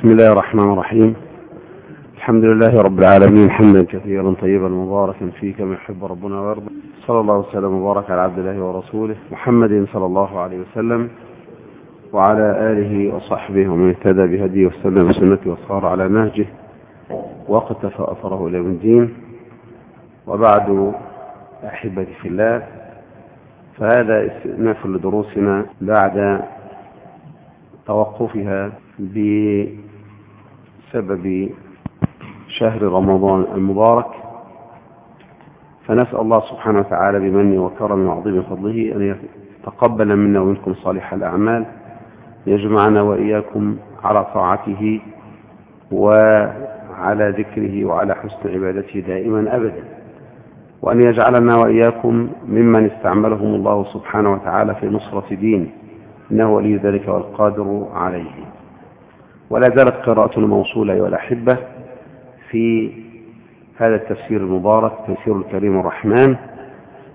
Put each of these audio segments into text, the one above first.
بسم الله الرحمن الرحيم. الحمد لله رب العالمين حمدا كثيرا طيبا مباركا فيه كما يحب ربنا ويرضى. صلى الله وسلم وبارك على عبد الله ورسوله محمد صلى الله عليه وسلم وعلى آله وصحبه ومن اهتدى بهديه واستنى بسنته وصار على نهجه واقتفى أثره إلى من الدين. وبعد أحبتي في الله فهذا استئناف لدروسنا بعد توقفها بسبب شهر رمضان المبارك فنسأل الله سبحانه وتعالى بمنه وكرمه وعظيم فضله أن يتقبل منا ومنكم صالح الأعمال يجمعنا وإياكم على طاعته وعلى ذكره وعلى حسن عبادته دائما أبدا. وأن يجعلنا وإياكم ممن استعملهم الله سبحانه وتعالى في نصرة دينه إنه ولي ذلك والقادر عليه. ولا زالت قراءتنا موصولة أيها الأحبة في هذا التفسير المبارك تفسير الكريم الرحمن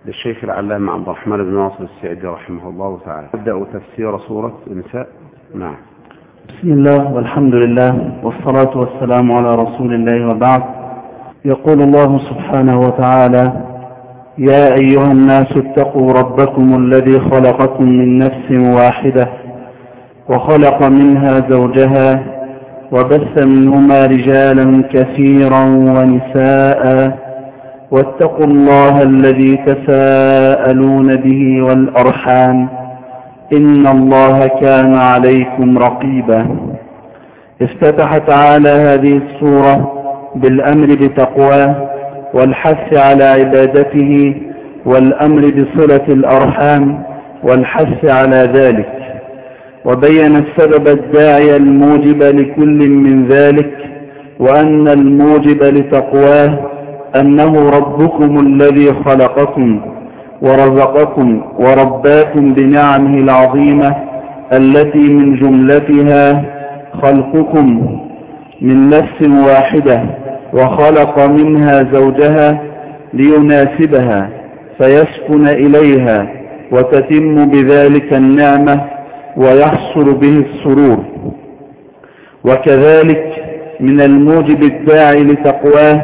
للشيخ العلامة عبد الرحمن بن ناصر السعدي رحمه الله تعالى. نبدأ تفسير سورة النساء. نعم. بسم الله والحمد لله والصلاة والسلام على رسول الله وبعد. يقول الله سبحانه وتعالى يا أيها الناس اتقوا ربكم الذي خلقكم من نفس واحدة وخلق منها زوجها وبث منهما رجالا كثيرا ونساء واتقوا الله الذي تساءلون به والأرحام إن الله كان عليكم رقيبا. افتتح تعالى هذه السورة بالأمر بتقواه والحث على عبادته والأمر بصلة الأرحام والحث على ذلك. وبين السبب الداعي الموجب لكل من ذلك وأن الموجب لتقواه أنه ربكم الذي خلقكم ورزقكم ورباكم بنعمه العظيمة التي من جملتها خلقكم من نفس واحدة وخلق منها زوجها ليناسبها فيسكن إليها وتتم بذلك النعمة ويحصل به السرور. وكذلك من الموجب الداعي لتقواه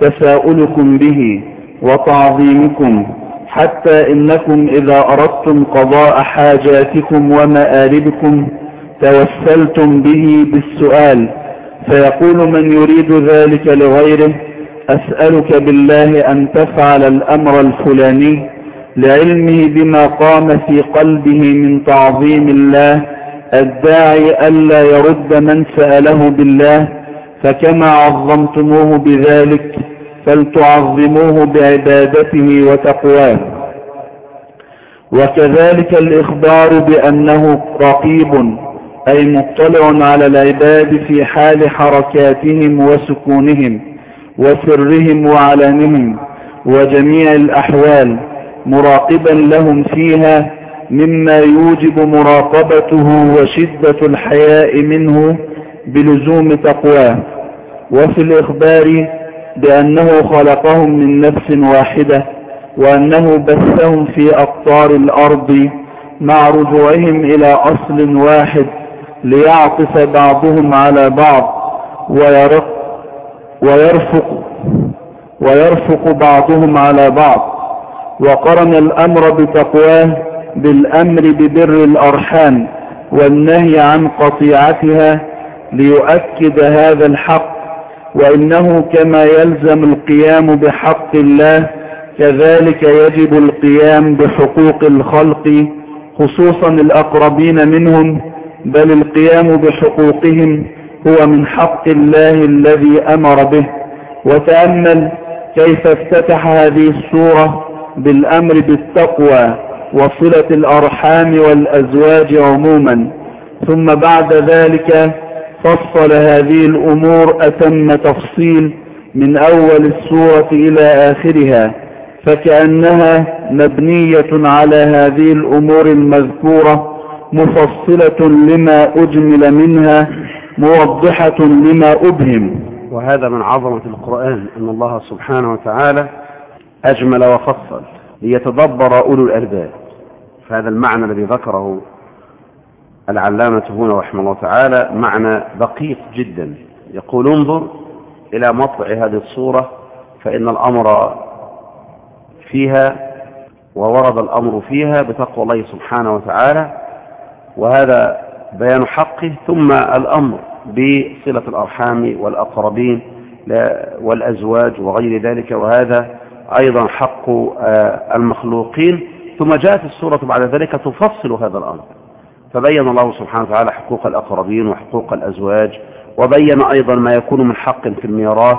تساؤلكم به وتعظيمكم حتى إنكم إذا أردتم قضاء حاجاتكم ومآربكم توسلتم به بالسؤال. فيقول من يريد ذلك لغيره أسألك بالله أن تفعل الأمر الفلاني لعلمه بما قام في قلبه من تعظيم الله الداعي ألا يرد من سأله بالله فكما عظمتموه بذلك فلتعظموه بعبادته وتقواه. وكذلك الإخبار بأنه رقيب أي مطلع على العباد في حال حركاتهم وسكونهم وسرهم وعلانهم وجميع الأحوال. مراقبا لهم فيها مما يوجب مراقبته وشدة الحياء منه بلزوم تقواه. وفي الإخبار بأنه خلقهم من نفس واحدة وأنه بثهم في أقطار الأرض مع رجوعهم إلى أصل واحد ليعطف بعضهم على بعض ويرفق ويرفق بعضهم على بعض. وقرن الأمر بتقواه بالأمر ببر الأرحام والنهي عن قطيعتها ليؤكد هذا الحق وإنه كما يلزم القيام بحق الله كذلك يجب القيام بحقوق الخلق خصوصا الأقربين منهم بل القيام بحقوقهم هو من حق الله الذي أمر به. وتأمل كيف افتتح هذه السورة بالأمر بالتقوى وصلة الأرحام والأزواج عموما. ثم بعد ذلك فصل هذه الأمور أتم تفصيل من أول السورة إلى آخرها فكأنها مبنية على هذه الأمور المذكورة مفصلة لما أجمل منها موضحة لما أبهم. وهذا من عظمة القرآن أن الله سبحانه وتعالى أجمل وفصل ليتدبر أولو الألباب. فهذا المعنى الذي ذكره العلامة هنا رحمه الله تعالى معنى دقيق جدا. يقول انظر إلى مطلع هذه الصورة فإن الأمر فيها وورد الأمر فيها بتقوى الله سبحانه وتعالى وهذا بيان حقه. ثم الأمر بصلة الأرحام والأقربين والأزواج وغير ذلك وهذا أيضا حق المخلوقين. ثم جاءت السورة بعد ذلك تفصل هذا الأمر. فبين الله سبحانه وتعالى حقوق الأقربين وحقوق الأزواج وبين أيضا ما يكون من حق في الميراث.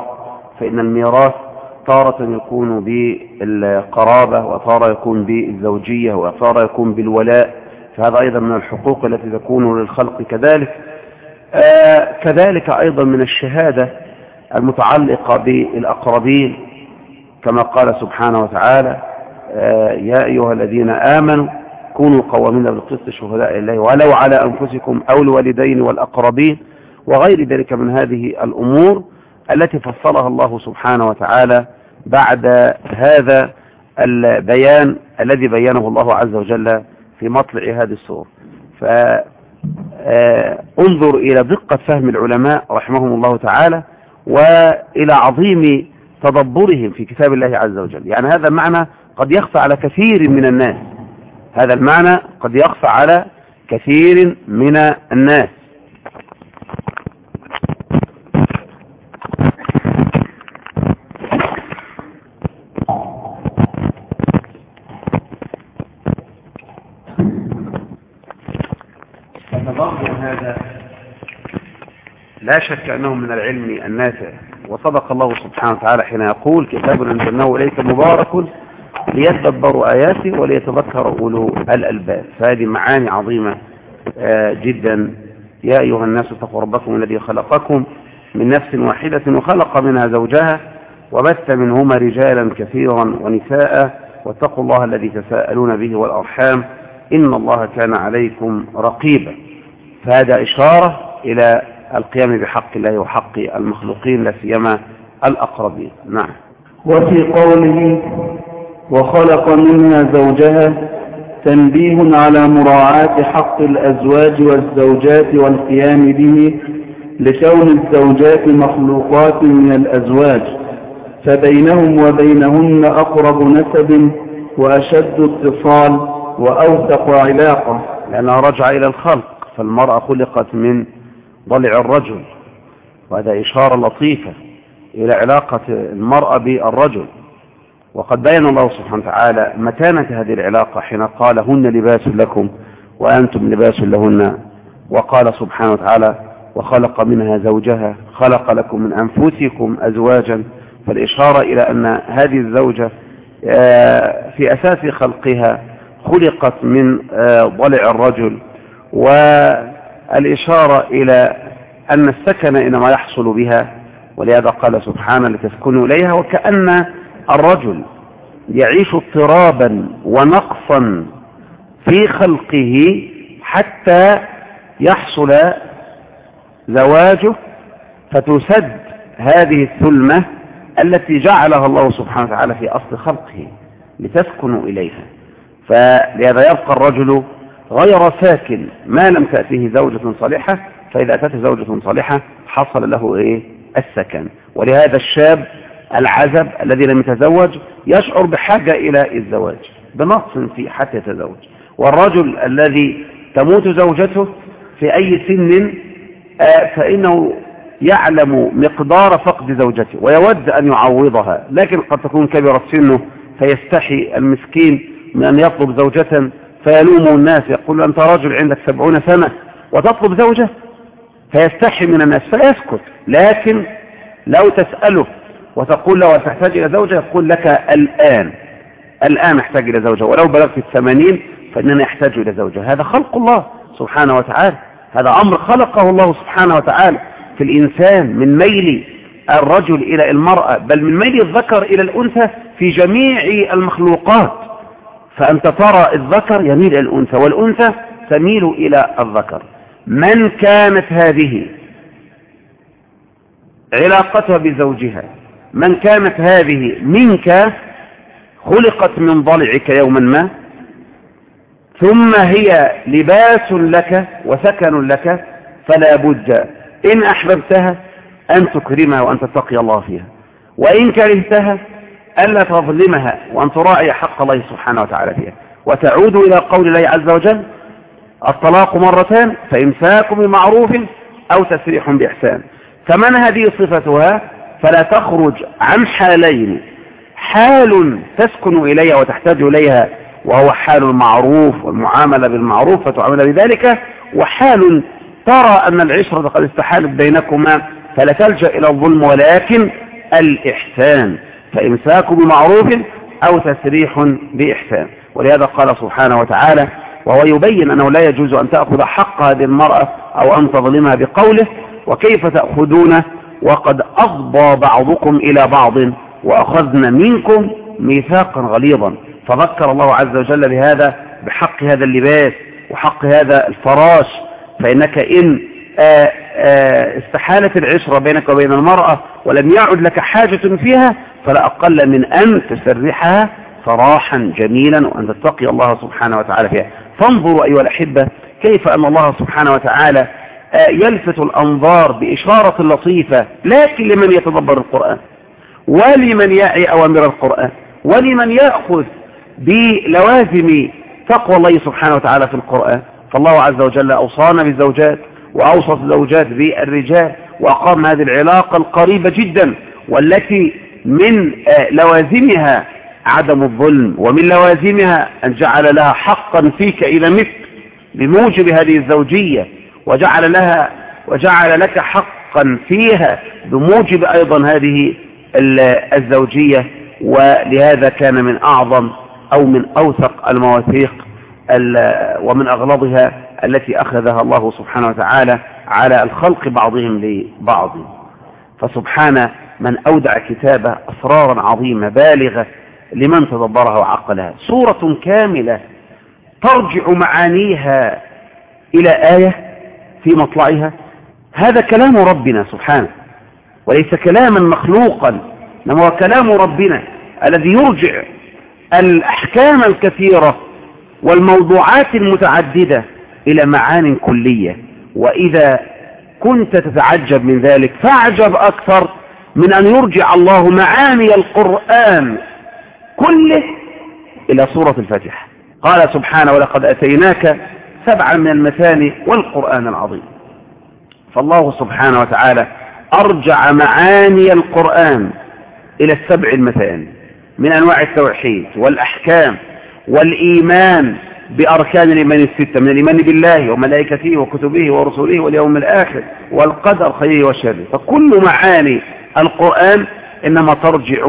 فإن الميراث تارة يكون بالقرابة وتارة يكون بالزوجية وتارة يكون بالولاء. فهذا أيضا من الحقوق التي تكون للخلق كذلك. آه كذلك أيضا من الشهادة المتعلقة بالأقربين. كما قال سبحانه وتعالى آه يا أيها الذين آمنوا كونوا قوامين بالقسط شهداء الله ولو على أنفسكم أو الوالدين والأقربين وغير ذلك من هذه الأمور التي فصلها الله سبحانه وتعالى بعد هذا البيان الذي بينه الله عز وجل في مطلع هذه السور. فانظر إلى دقة فهم العلماء رحمهم الله تعالى وإلى عظيم تدبرهم في كتاب الله عز وجل. يعني هذا المعنى قد يخفى على كثير من الناس. هذا المعنى قد يخفى على كثير من الناس. لا شك أنه من العلم النافع. وصدق الله سبحانه وتعالى حين يقول كتاب أنزلناه إليك مبارك ليتدبروا آياته وليتذكر أولو الألباب. فهذه معاني عظيمة جدا. يا أيها الناس اتقوا ربكم الذي خلقكم من نفس واحدة وخلق منها زوجها وبث منهما رجالا كثيرا ونساء واتقوا الله الذي تساءلون به والأرحام إن الله كان عليكم رقيبا. فهذا إشارة إلى القيام بحق الله وحق المخلوقين لا سيما الأقربين. نعم. وفي قوله وخلق منها زوجها تنبيه على مراعاة حق الأزواج والزوجات والقيام به لكون الزوجات مخلوقات من الأزواج فبينهم وبينهن أقرب نسب وأشد اتصال وأوثق علاقة. لأنها رجع إلى الخلق فالمرأة خلقت من ضلع الرجل. وهذا إشارة لطيفة إلى علاقة المرأة بالرجل. وقد بين الله سبحانه وتعالى متانة هذه العلاقة حين قال هن لباس لكم وأنتم لباس لهن. وقال سبحانه وتعالى وخلق منها زوجها خلق لكم من أنفسكم أزواجا. فالإشارة إلى أن هذه الزوجة في أساس خلقها خلقت من ضلع الرجل. والإشارة إلى أن السكن إنما يحصل بها ولهذا قال سبحانه لتسكنوا إليها. وكأن الرجل يعيش اضطرابا ونقصا في خلقه حتى يحصل زواجه فتسد هذه الثلمة التي جعلها الله سبحانه وتعالى في أصل خلقه لتسكنوا إليها. فلهذا يبقى الرجل غير ساكن. ما لم تأتيه زوجة صالحة فإذا أتته زوجة صالحة حصل له إيه؟ السكن. ولهذا الشاب العزب الذي لم يتزوج يشعر بحاجة إلى الزواج بنص فيه حتى يتزوج. والرجل الذي تموت زوجته في أي سن فإنه يعلم مقدار فقد زوجته ويود أن يعوضها. لكن قد تكون كبرت سنه فيستحي المسكين من أن يطلب زوجة فيلوم الناس يقول أنت رجل عندك سبعون سنة وتطلب زوجة؟ فيستحي من الناس فيسكت. لكن لو تسأله وتقول له تحتاج إلى زوجة يقول لك الآن. الآن أحتاج إلى زوجة ولو بلغت الثمانين فإننا يحتاج إلى زوجة. هذا خلق الله سبحانه وتعالى. هذا أمر خلقه الله سبحانه وتعالى في الإنسان من ميل الرجل إلى المرأة بل من ميل الذكر إلى الأنثى في جميع المخلوقات. فأنت ترى الذكر يميل إلى الأنثى والأنثى تميل إلى الذكر. من كانت هذه؟ علاقتها بزوجها. من كانت هذه منك خلقت من ضلعك يوما ما ثم هي لباس لك وسكن لك فلا بد إن أحببتها أن تكرمها وأن تتقي الله فيها. وإن كرهتها ألا تظلمها وأن تراعي حق الله سبحانه وتعالى فيها. وتعود إلى قول الله عز وجل الطلاق مرتان فإمساك بمعروف أو تسريح بإحسان. فمن هذه صفتها؟ فلا تخرج عن حالين. حال تسكن إليها وتحتاج إليها وهو حال المعروف والمعاملة بالمعروف فتعامل بذلك. وحال ترى أن العشرة قد استحالت بينكما فلا تلجأ إلى الظلم ولكن الإحسان. فإمساك بمعروف أو تسريح بإحسان. ولهذا قال سبحانه وتعالى وهو يبين أنه لا يجوز أن تأخذ حق هذه المرأة أو أن تظلمها بقوله وكيف تأخذونه وقد أفضى بعضكم إلى بعض وأخذنا منكم ميثاقا غليظا. فذكر الله عز وجل بهذا بحق هذا اللباس وحق هذا الفراش. فإنك إن آآ آآ استحالت العشرة بينك وبين المرأة ولم يعد لك حاجة فيها فلا أقل من أن تسرحها صراحا جميلا وأن تتقي الله سبحانه وتعالى فيها. فانظروا أيها الأحبة كيف أن الله سبحانه وتعالى يلفت الأنظار بإشارة لطيفة لكن لمن يتدبر القرآن؟ ولمن يعي أوامر القرآن؟ ولمن يأخذ بلوازم تقوى الله سبحانه وتعالى في القرآن؟ فالله عز وجل أوصانا بالزوجات وأوصى الزوجات بالرجال وأقام هذه العلاقة القريبة جدا والتي من لوازمها عدم الظلم ومن لوازمها أن جعل لها حقا فيك إلى مثل بموجب هذه الزوجية وجعل لها وجعل لك حقا فيها بموجب أيضا هذه الزوجية ولهذا كان من أعظم أو من أوثق المواثيق ومن أغلظها التي أخذها الله سبحانه وتعالى على الخلق بعضهم لبعض. فسبحان من أودع كتابه أسرارا عظيمة بالغة لمن تدبرها وعقلها سورة كاملة ترجع معانيها إلى آية في مطلعها. هذا كلام ربنا سبحانه وليس كلاما مخلوقا إنما هو كلام ربنا الذي يرجع الأحكام الكثيرة والموضوعات المتعددة إلى معان كلية. وإذا كنت تتعجب من ذلك فاعجب أكثر من أن يرجع الله معاني القرآن كله إلى سورة الفاتحة. قال سبحانه ولقد أتيناك سبعا من المثاني والقرآن العظيم. فالله سبحانه وتعالى أرجع معاني القرآن إلى السبع المثاني من أنواع التوحيد والأحكام والإيمان بأركان الإيمان الستة من الإيمان بالله وملائكته وكتبه ورسوله واليوم الآخر والقدر خيره وشره. فكل معاني القرآن إنما ترجع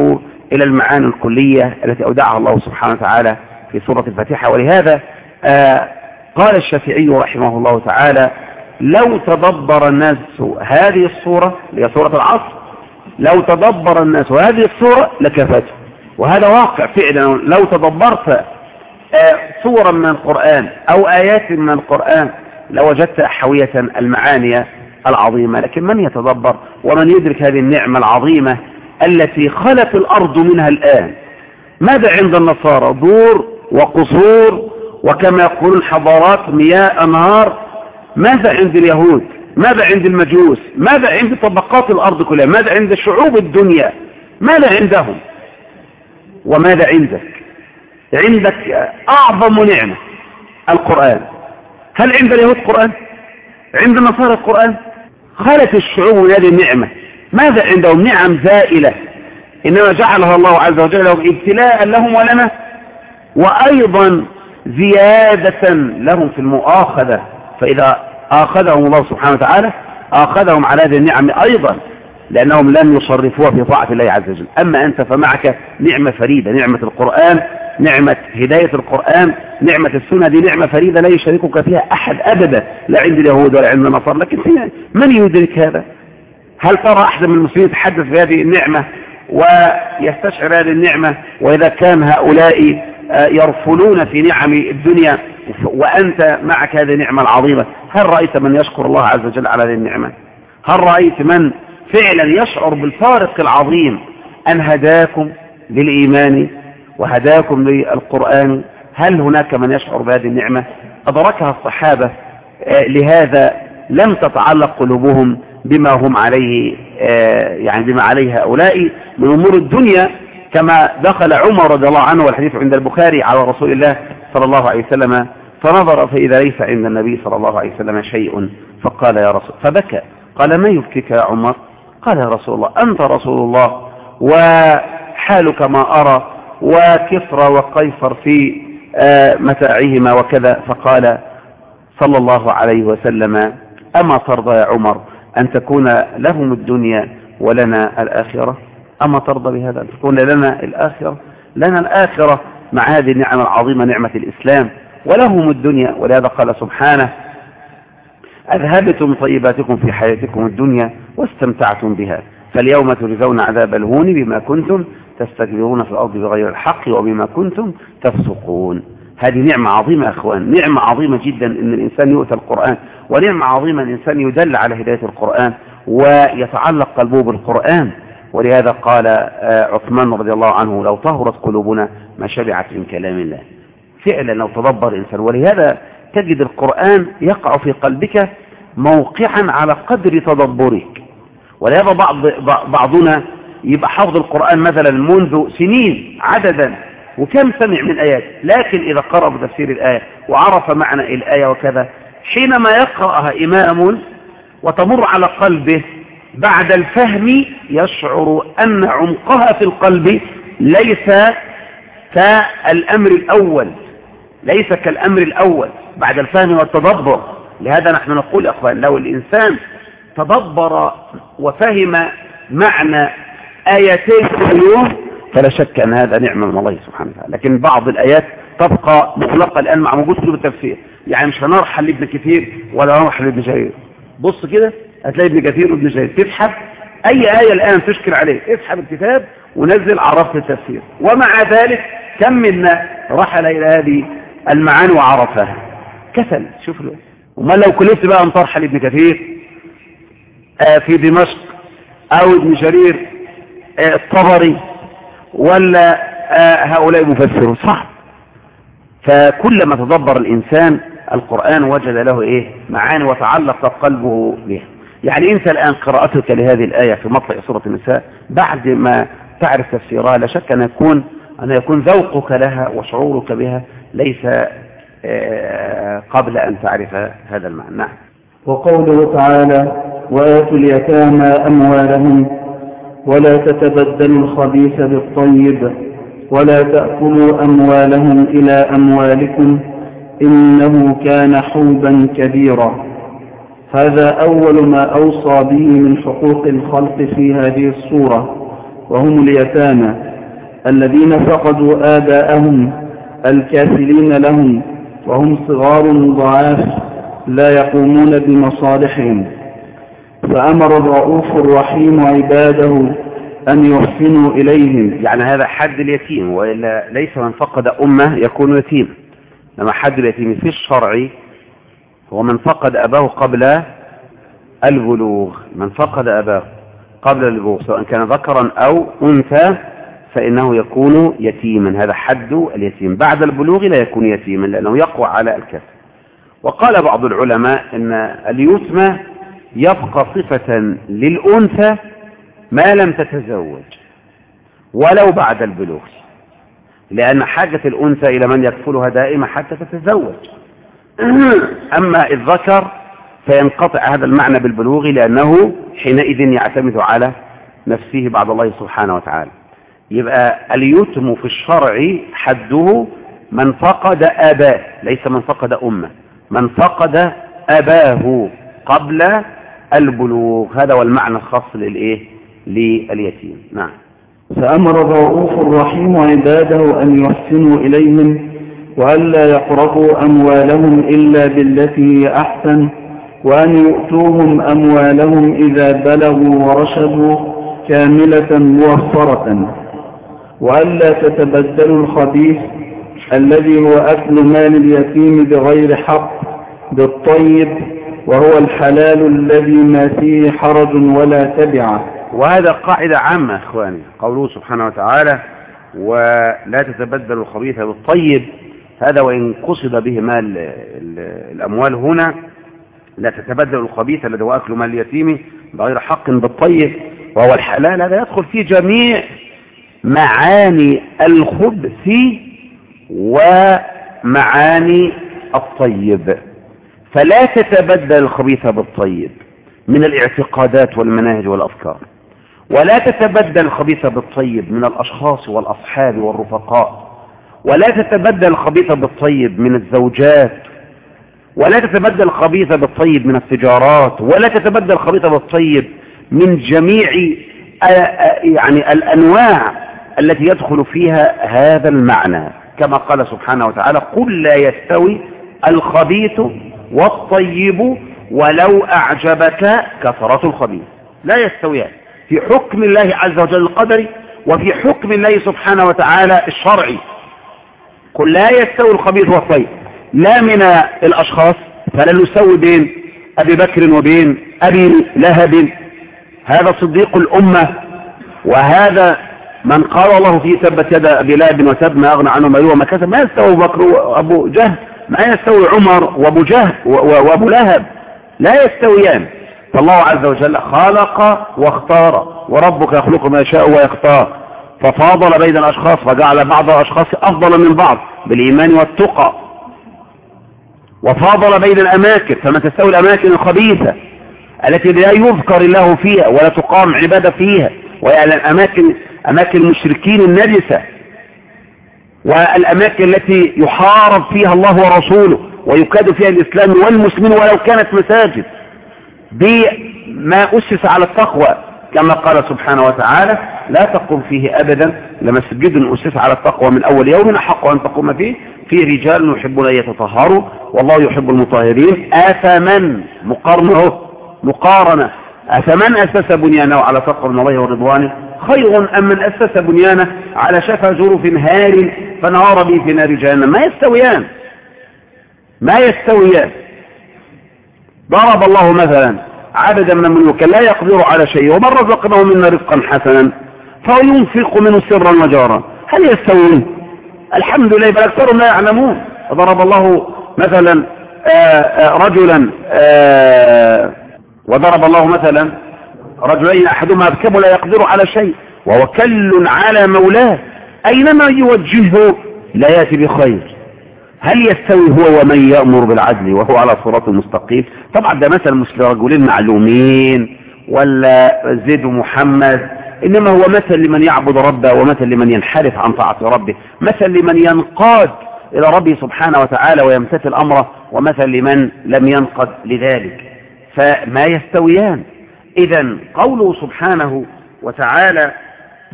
إلى المعاني الكلية التي أودعها الله سبحانه وتعالى في سورة الفاتحة. ولهذا آه قال الشافعي رحمه الله تعالى لو تدبر الناس هذه الصورة هي سورة العصر لو تدبر الناس هذه الصورة لكفته وهذا واقع فعلا. لو تدبرت صورا من القرآن أو آيات من القرآن لوجدت حوية المعاني العظيمة لكن من يتدبر ومن يدرك هذه النعمة العظيمة التي خلت الأرض منها الآن؟ ماذا عند النصارى؟ دور وقصور وكما يقولون حضارات مياه أنهار. ماذا عند اليهود؟ ماذا عند المجوس؟ ماذا عند طبقات الأرض كلها؟ ماذا عند شعوب الدنيا؟ ماذا عندهم؟ وماذا عندك؟ عندك أعظم نعمة القرآن. هل عند اليهود قرآن؟ عند النصارى القرآن خلت الشعوب هذه النعمة. ماذا عندهم؟ نعم زائلة. إنما جعلها الله عز وجل لهم ابتلاء لهم ولنا وأيضا زيادة لهم في المؤاخذة. فإذا آخذهم الله سبحانه وتعالى آخذهم على هذه النعم أيضا لأنهم لم يصرفوها في طاعة الله عز وجل. أما أنت فمعك نعمة فريدة نعمة القرآن نعمة هداية القرآن نعمة السنة دي نعمة فريدة لا يشاركك فيها أحد أبدا لا عند اليهود ولا عند النصارى. لكن من يدرك هذا؟ هل ترى أحد من المسلمين يتحدث بهذه النعمة ويستشعر هذه النعمة؟ وإذا كان هؤلاء يرفلون في نعم الدنيا وأنت معك هذه النعمة العظيمة هل رأيت من يشكر الله عز وجل على هذه النعمة؟ هل رأيت من فعلا يشعر بالفارق العظيم أن هداكم للإيمان وهداكم للقرآن. هل هناك من يشعر بهذه النعمة؟ أدركها الصحابة لهذا لم تتعلق قلوبهم بما هم عليه يعني بما عليه هؤلاء من أمور الدنيا كما دخل عمر رضي الله عنه والحديث عند البخاري على رسول الله صلى الله عليه وسلم فنظر فإذا ليس عند النبي صلى الله عليه وسلم شيء فقال يا رسول فبكى. قال ما يبكيك يا عمر؟ قال يا رسول الله أنت رسول الله وحالك ما أرى. وكفر وقيصر في متاعهما وكذا فقال صلى الله عليه وسلم أما ترضى يا عمر أن تكون لهم الدنيا ولنا الآخرة؟ أما ترضى بهذا أن تكون لنا الآخرة؟ لنا الآخرة مع هذه النعمة العظيمة نعمة الإسلام ولهم الدنيا. ولهذا قال سبحانه أذهبتم طيباتكم في حياتكم الدنيا واستمتعتم بها فاليوم تجزون عذاب الهون بما كنتم تستكبرون في الأرض بغير الحق وبما كنتم تفسقون. هذه نعمة عظيمة يا أخوان نعمة عظيمة جدا أن الإنسان يؤتى القرآن ونعمة عظيمة أن الإنسان يدل على هداية القرآن ويتعلق قلبه بالقرآن. ولهذا قال عثمان رضي الله عنه لو طهرت قلوبنا ما شبعت من كلام الله. فعلا لو تدبر الإنسان. ولهذا تجد القرآن يقع في قلبك موقعا على قدر تدبرك. ولهذا بعض بعضنا يبقى حافظ القرآن مثلا منذ سنين عددا وكم سمع من آيات؟ لكن إذا قرأ بتفسير الآية وعرف معنى الآية وكذا حينما يقرأها إمام وتمر على قلبه بعد الفهم يشعر أن عمقها في القلب ليس كالأمر الأول ليس كالأمر الأول بعد الفهم والتدبر. لهذا نحن نقول يا أخوان لو الإنسان تدبر وفهم معنى آيتين كل يوم فلا شك أن هذا نعمة من الله سبحانه وتعالى. لكن بعض الآيات تبقى مطلقة الآن مع وجود كتب التفسير. يعني مش هنرحل لابن كثير ولا هنرحل لابن جرير. بص كده هتلاقي ابن كثير وابن جرير. تسحب أي آية الآن تشكل عليه اسحب الكتاب ونزل عرفت التفسير. ومع ذلك كم منا رحل إلى هذه المعاني وعرفها؟ كسل. شوف له وما لو كلفت بقى أن ترحل ابن كثير آه في دمشق أو ابن جرير الطبري ولا آه هؤلاء مفسرون. صعب فكلما تدبر الإنسان القرآن وجد له إيه؟ معاني وتعلق قلبه بها. يعني أنت الآن قراءتك لهذه الآية في مطلع سورة النساء بعد ما تعرف تفسيرها لا شك أن يكون أن يكون ذوقك لها وشعورك بها ليس قبل أن تعرف هذا المعنى. نعم. وقوله تعالى وآتوا اليتامى أموالهم ولا تتبدلوا الخبيث بالطيب ولا تأكلوا أموالهم إلى أموالكم إنه كان حوبا كبيرا. هذا أول ما أوصى به من حقوق الخلق في هذه الصورة وهم اليتامى الذين فقدوا آباءهم الكافلين لهم وهم صغار ضعاف لا يقومون بمصالحهم. فأمر الرؤوف الرحيم عباده أن يحسنوا إليهم. يعني هذا حد اليتيم وإلا ليس من فقد أمة يكون يتيم. لما حد اليتيم في الشرع هو من فقد أباه قبل البلوغ. من فقد أباه قبل البلوغ سواء كان ذكرا أو أنثى فإنه يكون يتيما. هذا حد اليتيم. بعد البلوغ لا يكون يتيما لأنه يقوى على الكسر وقال بعض العلماء أن اليتمى يبقى صفة للأنثى ما لم تتزوج ولو بعد البلوغ. لأن حاجة الأنثى إلى من يكفلها دائما حتى تتزوج. أما الذكر فينقطع هذا المعنى بالبلوغ لأنه حينئذ يعتمد على نفسه بعد الله سبحانه وتعالى. يبقى اليتم في الشرع حده من فقد أباه ليس من فقد أمة من فقد أباه قبل البلوغ. هذا هو المعنى الخاص للإيه؟ لليتيم. نعم. فأمر الرؤوف الرحيم عباده أن يحسنوا إليهم وألا يقربوا أموالهم إلا بالتي هي أحسن وأن يؤتوهم أموالهم إذا بلغوا ورشدوا كاملة موفرة وألا تتبدلوا الخبيث الذي هو أكل مال اليتيم بغير حق بالطيب وهو الحلال الذي ما فيه حرج ولا تبعة. وهذا قاعدة عامة إخواني قوله سبحانه وتعالى ولا تتبدلوا الخبيث بالطيب هذا وإن قصد به مال الأموال هنا لا تتبدل الخبيث الذي هو أكل مال اليتيم بغير حق بالطيب وهو الحلال هذا يدخل في جميع معاني الخبث ومعاني الطيب. فلا تتبدل الخبيث بالطيب من الاعتقادات والمناهج والأفكار. ولا تتبدل الخبيث بالطيب من الأشخاص والأصحاب والرفقاء. ولا تتبدل الخبيث بالطيب من الزوجات. ولا تتبدل الخبيث بالطيب من التجارات. ولا تتبدل الخبيث بالطيب من جميع يعني الأنواع التي يدخل فيها هذا المعنى. كما قال سبحانه وتعالى قل لا يستوي الخبيث والطيب ولو أعجبك كثرة الخبيث. لا يستويان. في حكم الله عز وجل القدري وفي حكم الله سبحانه وتعالى الشرعي. قل لا يستوي الخبيث والطيب. لا من الأشخاص فلا نسوي بين أبي بكر وبين أبي لهب. هذا صديق الأمة. وهذا من قال الله فيه ثبت يد أبي لهب وتب ما أغنى عنه ماله وما كسب. ما يستوي بكر وأبو جهل. ما يستوي عمر وأبو جهل وأبو لهب. لا يستويان. فالله عز وجل خلق واختار وربك يخلق ما يشاء ويختار. ففاضل بين الأشخاص وجعل بعض الأشخاص أفضل من بعض بالإيمان والتقى. وفاضل بين الأماكن فما تستوي الأماكن الخبيثة التي لا يذكر الله فيها ولا تقام عبادة فيها. وهي الأماكن أماكن المشركين النجسة. والأماكن التي يحارب فيها الله ورسوله ويكاد فيها الإسلام والمسلمين ولو كانت مساجد بما أسس على التقوى. كما قال سبحانه وتعالى لا تقم فيه أبدا لمسجد أسس على التقوى من أول يوم أحق أن تقوم فيه. في رجال يحبون أن يتطهروا. والله يحب المطهرين. آثما مقارنة مقارنة. أفمن أسس بنيانه على تقوى من الله ورضوانه. خير أم من أسس بنيانه على شفا جرف هار فنهار به في نار جهنم. ما يستويان. ما يستويان. ضرب الله مثلا عبدا من الملوك. لا يقدر على شيء. ومن رزقناه منا رزقا حسنا. فهو ينفق منه سرا وجارا هل يستوون؟ الحمد لله بل أكثرهم لا يعلمون. ضرب الله مثلا آآ آآ رجلا آآ وضرب الله مثلا رجلين أحدهما أبكم لا يقدر على شيء. وهو كل على مولاه. أينما يوجهه لا يأتي بخير. هل يستوي هو ومن يأمر بالعدل وهو على صراط مستقيم؟ طبعا ده مثل مش لرجلين معلومين ولا زيد محمد إنما هو مثل لمن يعبد ربه ومثل لمن ينحرف عن طاعة ربه مثل لمن ينقاد إلى ربه سبحانه وتعالى ويمتثل أمره ومثل لمن لم ينقد لذلك. فما يستويان. إذا قوله سبحانه وتعالى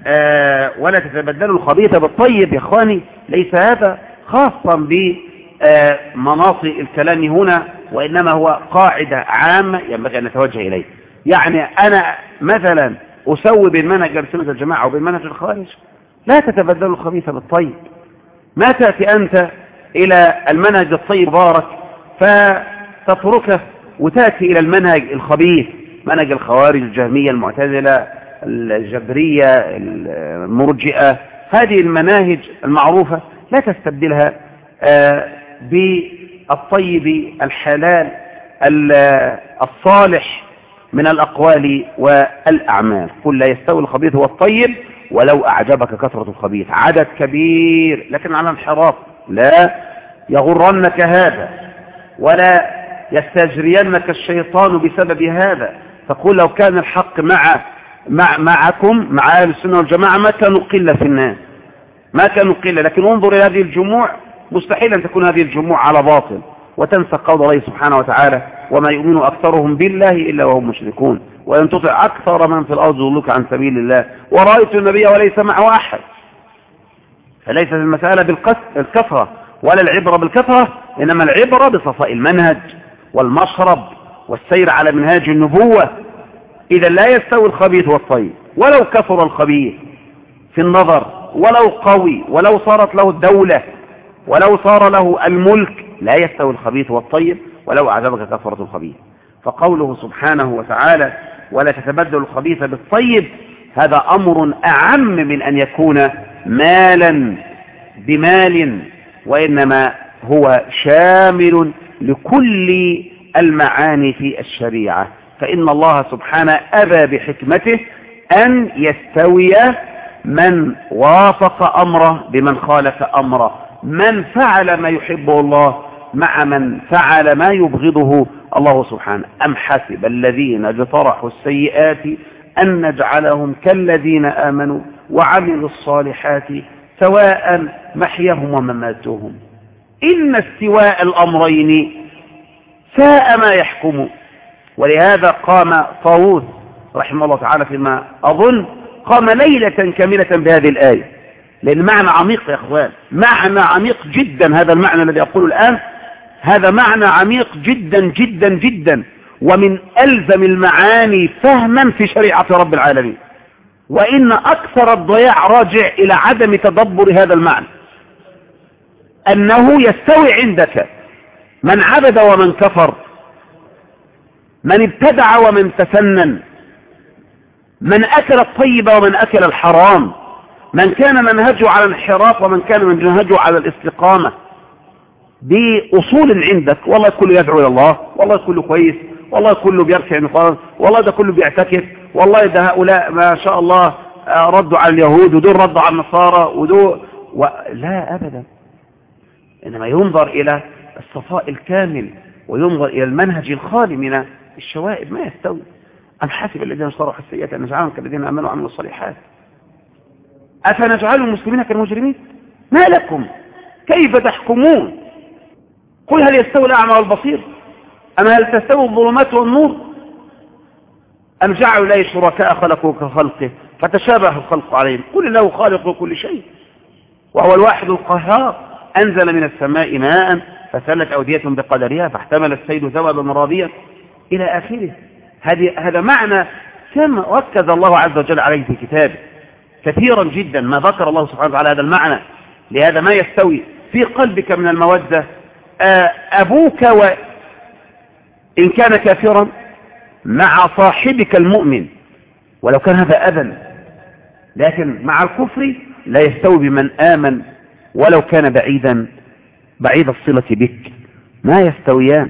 آه ولا تتبدلوا الخبيث بالطيب يا إخواني ليس هذا خاصا بمناطق الكلام هنا وإنما هو قاعدة عامة ينبغي أن نتوجه إليه يعني أنا مثلا أسوي بين منهج سنة الجماعة وبين منهج الخارج لا تتبدل الخبيث بالطيب. ما تأتي أنت إلى المنهج الطيب بارك فتتركه وتأتي إلى المنهج الخبيث منهج الخوارج الجهمية المعتزلة الجبرية المرجئة هذه المناهج المعروفة لا تستبدلها بالطيب الحلال الصالح من الأقوال والأعمال. قل لا يستوي الخبيث والطيب ولو أعجبك كثرة الخبيث. عدد كبير لكن على انحراف. لا يغرنك هذا ولا يستجرينك الشيطان بسبب هذا. تقول لو كان الحق مع مع معكم مع أهل السنة والجماعة ما كانوا قلة في الناس. ما كانوا قلة لكن انظر إلى هذه الجموع. مستحيل أن تكون هذه الجموع على باطل وتنسى قول الله سبحانه وتعالى وما يؤمن أكثرهم بالله إلا وهم مشركون. وأن تطع أكثر من في الأرض يضلك عن سبيل الله. ورأيت النبي وليس معه أحد. فليست المسألة بالكثرة ولا العبرة بالكثرة إنما العبرة بصفاء المنهج والمشرب والسير على منهاج النبوة. إذا لا يستوي الخبيث والطيب ولو كثر الخبيث في النظر ولو قوي ولو صارت له الدولة ولو صار له الملك لا يستوي الخبيث والطيب ولو أعجبك كثرة الخبيث. فقوله سبحانه وتعالى ولا تتبدل الخبيث بالطيب هذا أمر أعم من أن يكون مالا بمال وإنما هو شامل لكل المعاني في الشريعة. فإن الله سبحانه أبى بحكمته أن يستوي من وافق أمره بمن خالف أمره. من فعل ما يحبه الله مع من فعل ما يبغضه الله سبحانه. أم حسب الذين اجترحوا السيئات أن نجعلهم كالذين آمنوا وعملوا الصالحات سواء محيهم ومماتهم. إن استواء الأمرين ساء ما يحكم. ولهذا قام طاووس رحمه الله تعالى فيما أظن قام ليلة كاملة بهذه الآية. لأن معنى عميق يا أخوان معنى عميق جدا هذا المعنى الذي أقوله الآن هذا معنى عميق جدا جدا جدا ومن ألزم المعاني فهما في شريعة رب العالمين. وإن أكثر الضياع راجع إلى عدم تدبر هذا المعنى. أنه يستوي عندك من عبد ومن كفر من ابتدع ومن تسنن من أكل الطيب ومن أكل الحرام من كان منهجه على الانحراف ومن كان منهجه على الاستقامة. بأصول عندك. والله كله يدعو إلى الله والله كله كويس والله كله بيركع نقاط والله ده كله بيعتكف والله ده هؤلاء ما شاء الله ردوا على اليهود ودول ردوا على النصارى ودول و... لا أبدا. إنما ينظر إلى الصفاء الكامل وينظر إلى المنهج الخالي من الشوائب ما يستوي. أم حسب الذين صرحوا السيئات أن نجعلهم كالذين آمنوا وعملوا الصالحات. أفنجعل المسلمين كالمجرمين؟ ما لكم. كيف تحكمون؟ قل هل يستوي الأعمى والبصير؟ أم هل تستوي الظلمات والنور؟ أم جعلوا إليه شركاء خلقوا كخلقه فتشابه الخلق عليهم؟ قل له خالق كل شيء وهو الواحد القهار. أنزل من السماء ماء فسلت أودية بقدرها فاحتمل السيل ذوبا راضيا إلى آخره. هذا معنى كم ركز الله عز وجل عليه في كتابه. كثيرا جدا ما ذكر الله سبحانه وتعالى هذا المعنى. لهذا ما يستوي. في قلبك من المودة أبوك وإن كان كافرا مع صاحبك المؤمن. ولو كان هذا أذى. لكن مع الكفر لا يستوي بمن آمن. ولو كان بعيدا بعيد الصلة بك. ما يستويان.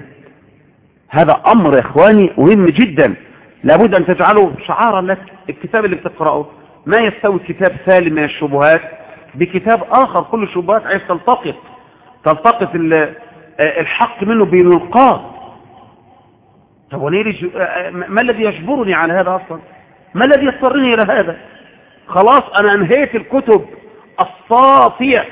هذا أمر يا إخواني مهم جدا. لابد أن تجعله شعارا لك الكتاب اللي بتقرأه ما يستوي كتاب سالم من الشبهات بكتاب آخر كل الشبهات عايز تلتقط تلتقط الحق منه بنقاط طب ما الذي يجبرني على هذا أصلا؟ ما الذي يضطرني إلى هذا؟ خلاص أنا أنهيت الكتب الصافية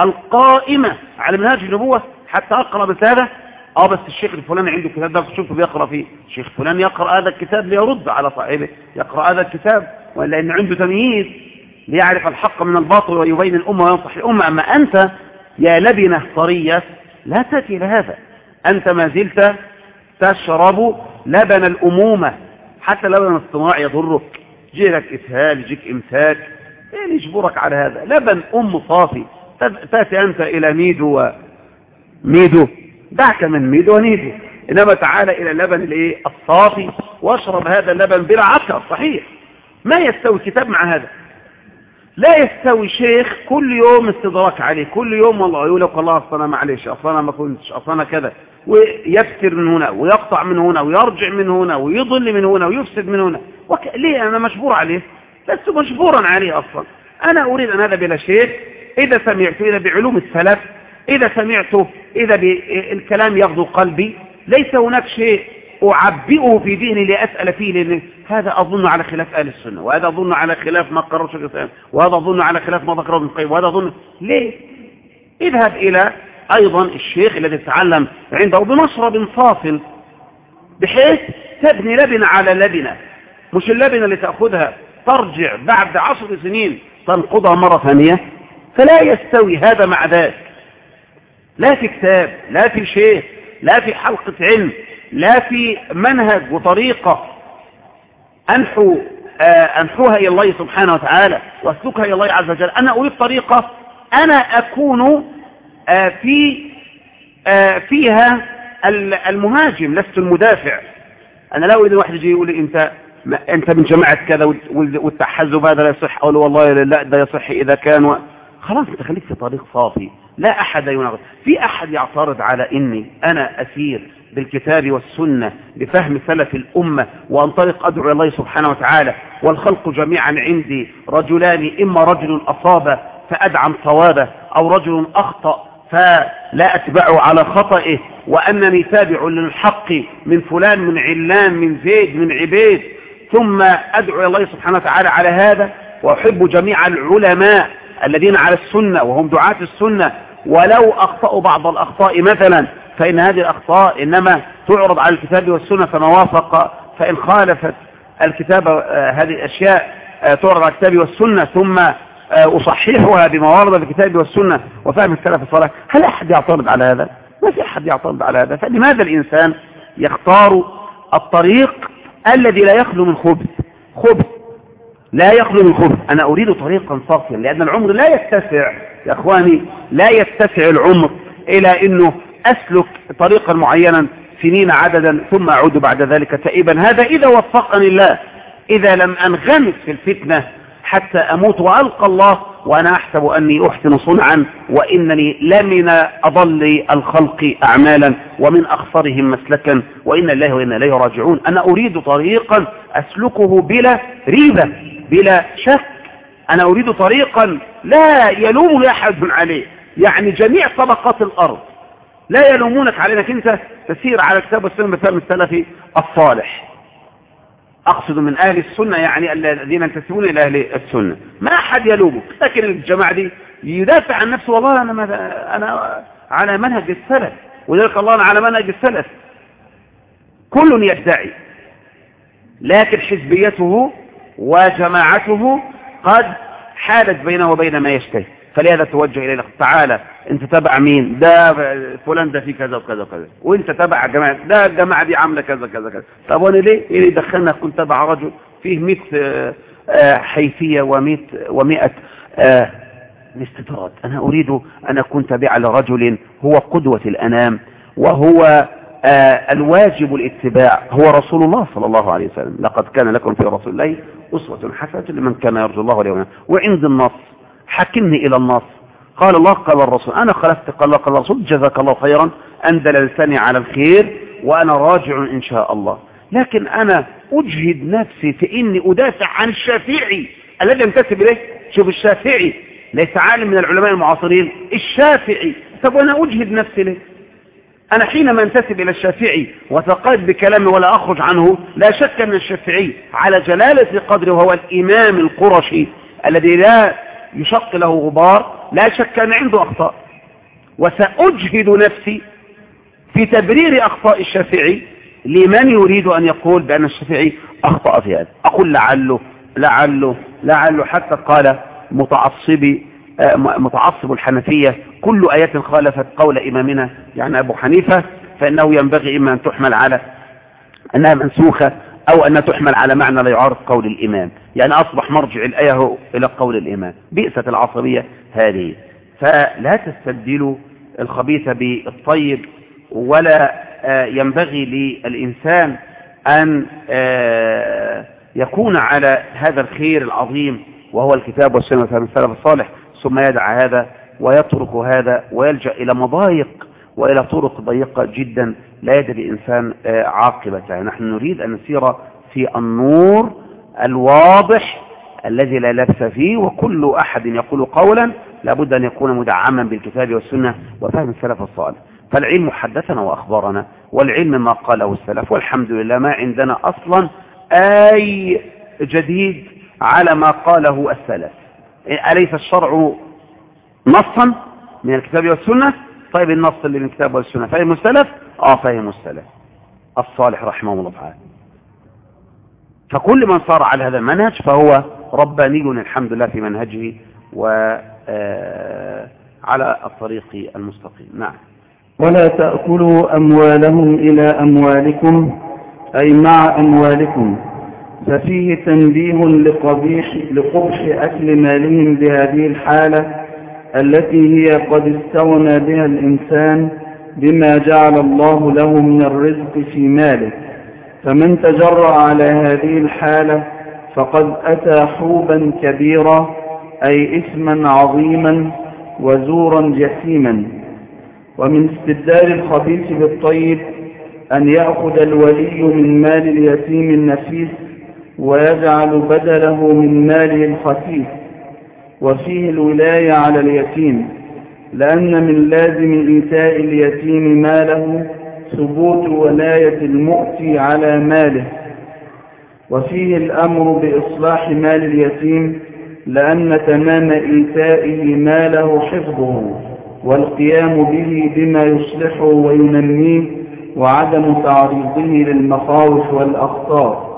القائمة على منهاج النبوة حتى أقرأ بس هذا آه بس الشيخ الفلاني عنده كتاب ده شوفه بيقرأ فيه. الشيخ فلان يقرأ هذا الكتاب ليرد على صاحبه يقرأ هذا الكتاب لأن عنده تمييز ليعرف الحق من الباطل ويبين الأمة وينصح الأمة. أما أنت يا لبنة طرية لا تأتي لهذا أنت ما زلت تشرب لبن الأمومة حتى لبن الصناع يضرك. جيلك إسهال يجيك إمساك. يعني يجبرك على هذا؟ لبن أم صافي. تأتي أنت إلى ميدو وميدو دعك من ميدو ونيدو إنما تعال إلى اللبن الإيه؟ الصافي واشرب هذا اللبن بلا عسكر صحيح. ما يستوي كتاب مع هذا. لا يستوي شيخ كل يوم استدراك عليه كل يوم والله يقول لك والله أصلا معلش أصلا ما كنتش أصلا كذا. ويكسر من هنا ويقطع من هنا ويرجع من هنا ويضل من هنا ويفسد من هنا. وك... ليه أنا مجبور عليه؟ لست مجبورا عليه أصلا. أنا أريد أن أذهب إلى شيخ. إذا سمعت إذا بعلوم السلف إذا سمعته إذا الكلام يغضو قلبي ليس هناك شيء أعبئه في ذهني لأسأل فيه لأن هذا أظن على خلاف أهل السنة وهذا أظن على خلاف ما قرر شيخ وهذا أظن على خلاف ما ذكره ابن القيم وهذا أظن ليه؟ اذهب إلى أيضا الشيخ الذي تعلم عنده بمشرب فاصل بحيث تبني لبنة على لبنة مش اللبنة اللي تأخذها ترجع بعد عشر سنين تنقضها مرة ثانية فلا يستوي هذا مع ذاك لا في كتاب لا في شيخ لا في حلقة علم لا في منهج وطريقة. أنحو أنحوها إلى الله سبحانه وتعالى وأسلكها إلى الله عز وجل. أنا أريد طريقة أنا أكون في فيها المهاجم لست المدافع. أنا لا أريد واحد يجي يقول لي أنت أنت من جماعة كذا والتحزب هذا لا يصح أقول والله لا ده يصح إذا كان. خلاص أنت خليك في طريق صافي. لا أحد يناقض. في أحد يعترض على إني أنا أسير بالكتاب والسنة بفهم سلف الأمة وأنطلق أدعو إلى الله سبحانه وتعالى والخلق جميعا عندي رجلان إما رجل أصاب فأدعم صوابه أو رجل أخطأ فلا أتبعه على خطئه وأنني تابع للحق من فلان من علان من زيد من عبيد. ثم أدعو إلى الله سبحانه وتعالى على هذا وأحب جميع العلماء الذين على السنة وهم دعاة السنة ولو أخطأوا بعض الأخطاء مثلا فإن هذه الأخطاء إنما تعرض على الكتاب والسنة فما وافق فإن خالفت الكتاب آه هذه الأشياء آه تعرض على الكتاب والسنة ثم آه أصححها بما ورد في الكتاب والسنة وفهم السلف الصالح هل أحد يعترض على هذا؟ ما في أحد يعترض على هذا فلماذا الإنسان يختار الطريق الذي لا يخلو من خبث خبث لا يخلو من خبث أنا أريد طريقا صافيا لأن العمر لا يتسع يا أخواني لا يتسع العمر إلى أنه أسلك طريقا معينا سنين عددا ثم أعود بعد ذلك تائبا. هذا إذا وفقني الله. إذا لم أنغمس في الفتنة حتى أموت وألقى الله وأنا أحسب أني أحسن صنعا وإنني لمن أضل الخلق أعمالا ومن أخسرهم مسلكا وإن الله وإن إليه راجعون. أنا أريد طريقا أسلكه بلا ريبة. بلا شك أنا أريد طريقا لا يلوم أحد عليه. يعني جميع طبقات الأرض لا يلومونك على انك أنت تسير على كتاب والسنة بفهم السلفي الصالح. أقصد من أهل السنة يعني الذين ينتسبون إلى أهل السنة. ما أحد يلومك لكن الجماعة دي يدافع عن نفسه. والله أنا ماذا؟ أنا على منهج السلف ولذلك الله أنا على منهج السلف. كل يدعي لكن حزبيته وجماعته قد حالت بينه وبين ما يشتهي. فلهذا توجه إليه تعالى انت تبع مين؟ ده فلان ده فيه كذا وكذا وكذا. وانت تبع جماعة ده الجماعة دي عاملة كذا كذا كذا طب وأنا ليه؟ اللي دخلنا كنت تبع رجل فيه 100 حيثية و100 و100 استطراد أنا أريد أن أكون تابعا لرجل هو قدوة الأنام وهو آه الواجب الاتباع هو رسول الله صلى الله عليه وسلم. لقد كان لكم في رسول الله أسوة حسنة لمن كان يرجو الله واليوم وعند النص حكمني إلى النص. قال الله قال الرسول أنا خلفت قال الله قال الرسول جزاك الله خيرا أن دللتني على الخير وأنا راجع إن شاء الله. لكن أنا أجهد نفسي في إني أدافع عن الشافعي الذي ينتسب إليه. شوف الشافعي ليس عالم من العلماء المعاصرين. الشافعي طب وأنا أجهد نفسي ليه؟ أنا حينما انتسب إلى الشافعي وتقاد بكلامي ولا أخرج عنه لا شك أن الشافعي على جلالة قدره وهو الإمام القرشي الذي لا يشق له غبار لا شك أن عنده أخطاء. وسأجهد نفسي في تبرير أخطاء الشافعي لمن يريد أن يقول بأن الشافعي أخطأ في هذا. أقول لعله لعله لعله حتى قال متعصبي متعصب الحنفية كل آيات خالفت قول إمامنا يعني أبو حنيفة فإنه ينبغي إما أن تحمل على أنها منسوخة أو أنها تحمل على معنى لا يعارض قول الإمام. يعني أصبح مرجع الآية إلى قول الإمام. بئسة العصبية هذه. فلا تستبدلوا الخبيث بالطيب ولا ينبغي للإنسان أن يكون على هذا الخير العظيم وهو الكتاب والسنة فهم السلف الصالح ثم يدع هذا ويترك هذا ويلجأ إلى مضايق وإلى طرق ضيقة جدا لا يدري الإنسان عاقبتها. نحن نريد أن نسير في النور الواضح الذي لا لبس فيه وكل أحد يقول قولا لابد أن يكون مدعما بالكتاب والسنة وفهم السلف الصالح. فالعلم حدثنا وأخبرنا والعلم ما قاله السلف والحمد لله ما عندنا أصلا أي جديد على ما قاله السلف. أليس الشرع نصا من الكتاب والسنة طيب النص اللي من الكتاب والسنة فهم السلف آه فهم السلف الصالح رحمه الله تعالى. فكل من صار على هذا المنهج فهو رباني الحمد لله في منهجه وعلى الطريق المستقيم. نعم. ولا تأكلوا أموالهم إلى أموالكم أي مع أموالكم. ففيه تنبيه لقبيح لقبح أكل مالهم بهذه الحالة التي هي قد استغنى بها الإنسان بما جعل الله له من الرزق في ماله. فمن تجرأ على هذه الحالة فقد أتى حوبا كبيرا أي إثما عظيما وزورا جسيما ومن استبدال الخبيث بالطيب أن يأخذ الولي من مال اليتيم النفيس ويجعل بدله من ماله الخفيف. وفيه الولاية على اليتيم لأن من لازم إيتاء اليتيم ماله ثبوت ولاية المؤتي على ماله. وفيه الأمر بإصلاح مال اليتيم لأن تمام إيتائه ماله حفظه والقيام به بما يصلحه وينميه وعدم تعريضه للمخاوف والأخطار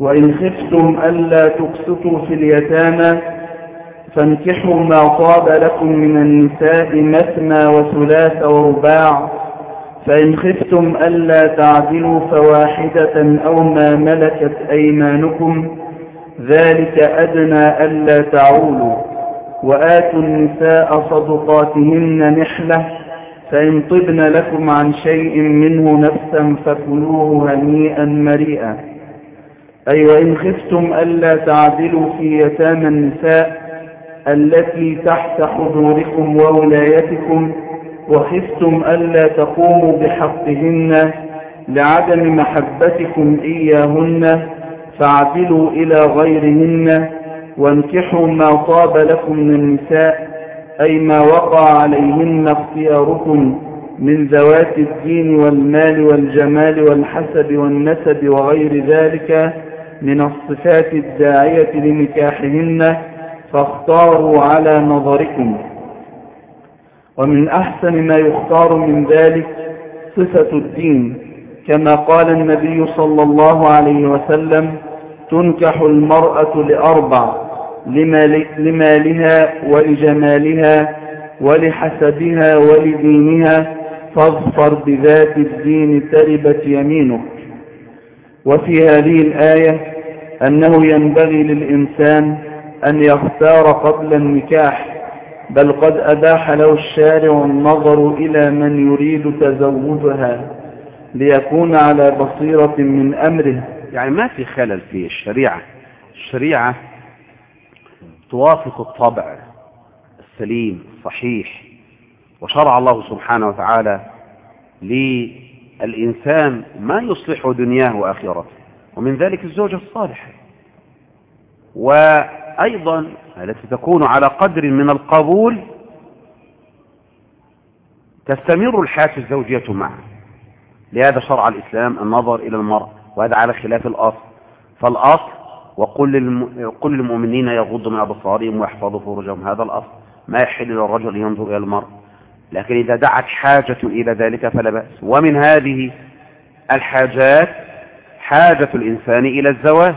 وإن خفتم ألا تقسطوا في اليتامى فانكحوا ما طاب لكم من النساء مثنى وثلاث ورباع فإن خفتم ألا تعدلوا فواحدة أو ما ملكت أيمانكم ذلك أدنى ألا تعولوا وآتوا النساء صدقاتهن نحلة فإن طبن لكم عن شيء منه نفسا فكلوه هنيئا مريئا. أي وإن خفتم ألا تعدلوا في يتامى النساء التي تحت حضوركم وولايتكم وخفتم ألا تقوموا بحقهن لعدم محبتكم إياهن فاعدلوا إلى غيرهن وانكحوا ما طاب لكم من النساء أي ما وقع عليهن اختياركم من ذوات الدين والمال والجمال والحسب والنسب وغير ذلك. من الصفات الداعية لنكاحهن فاختاروا على نظركم. ومن أحسن ما يختار من ذلك صفة الدين كما قال النبي صلى الله عليه وسلم تنكح المرأة لأربع لمالها ولجمالها ولحسبها ولدينها فاظفر بذات الدين تربت يمينك وفي هذه الآية أنه ينبغي للإنسان أن يختار قبل النكاح بل قد أباح له الشارع النظر إلى من يريد تزوجها ليكون على بصيرة من أمره. يعني ما في خلل في الشريعة. الشريعة توافق الطبع السليم الصحيح وشرع الله سبحانه وتعالى للإنسان ما يصلح دنياه وآخرته ومن ذلك الزوجة الصالحة وأيضا التي تكون على قدر من القبول تستمر الحياة الزوجية معه لهذا شرع الإسلام النظر إلى المرأة وهذا على خلاف الأصل. فالأصل وقل للمؤمنين يغضوا من أبصارهم ويحفظوا فروجهم. هذا الأصل. ما يحل للرجل ينظر إلى المرأة لكن إذا دعت حاجة إلى ذلك فلا بأس. ومن هذه الحاجات حاجة الإنسان إلى الزواج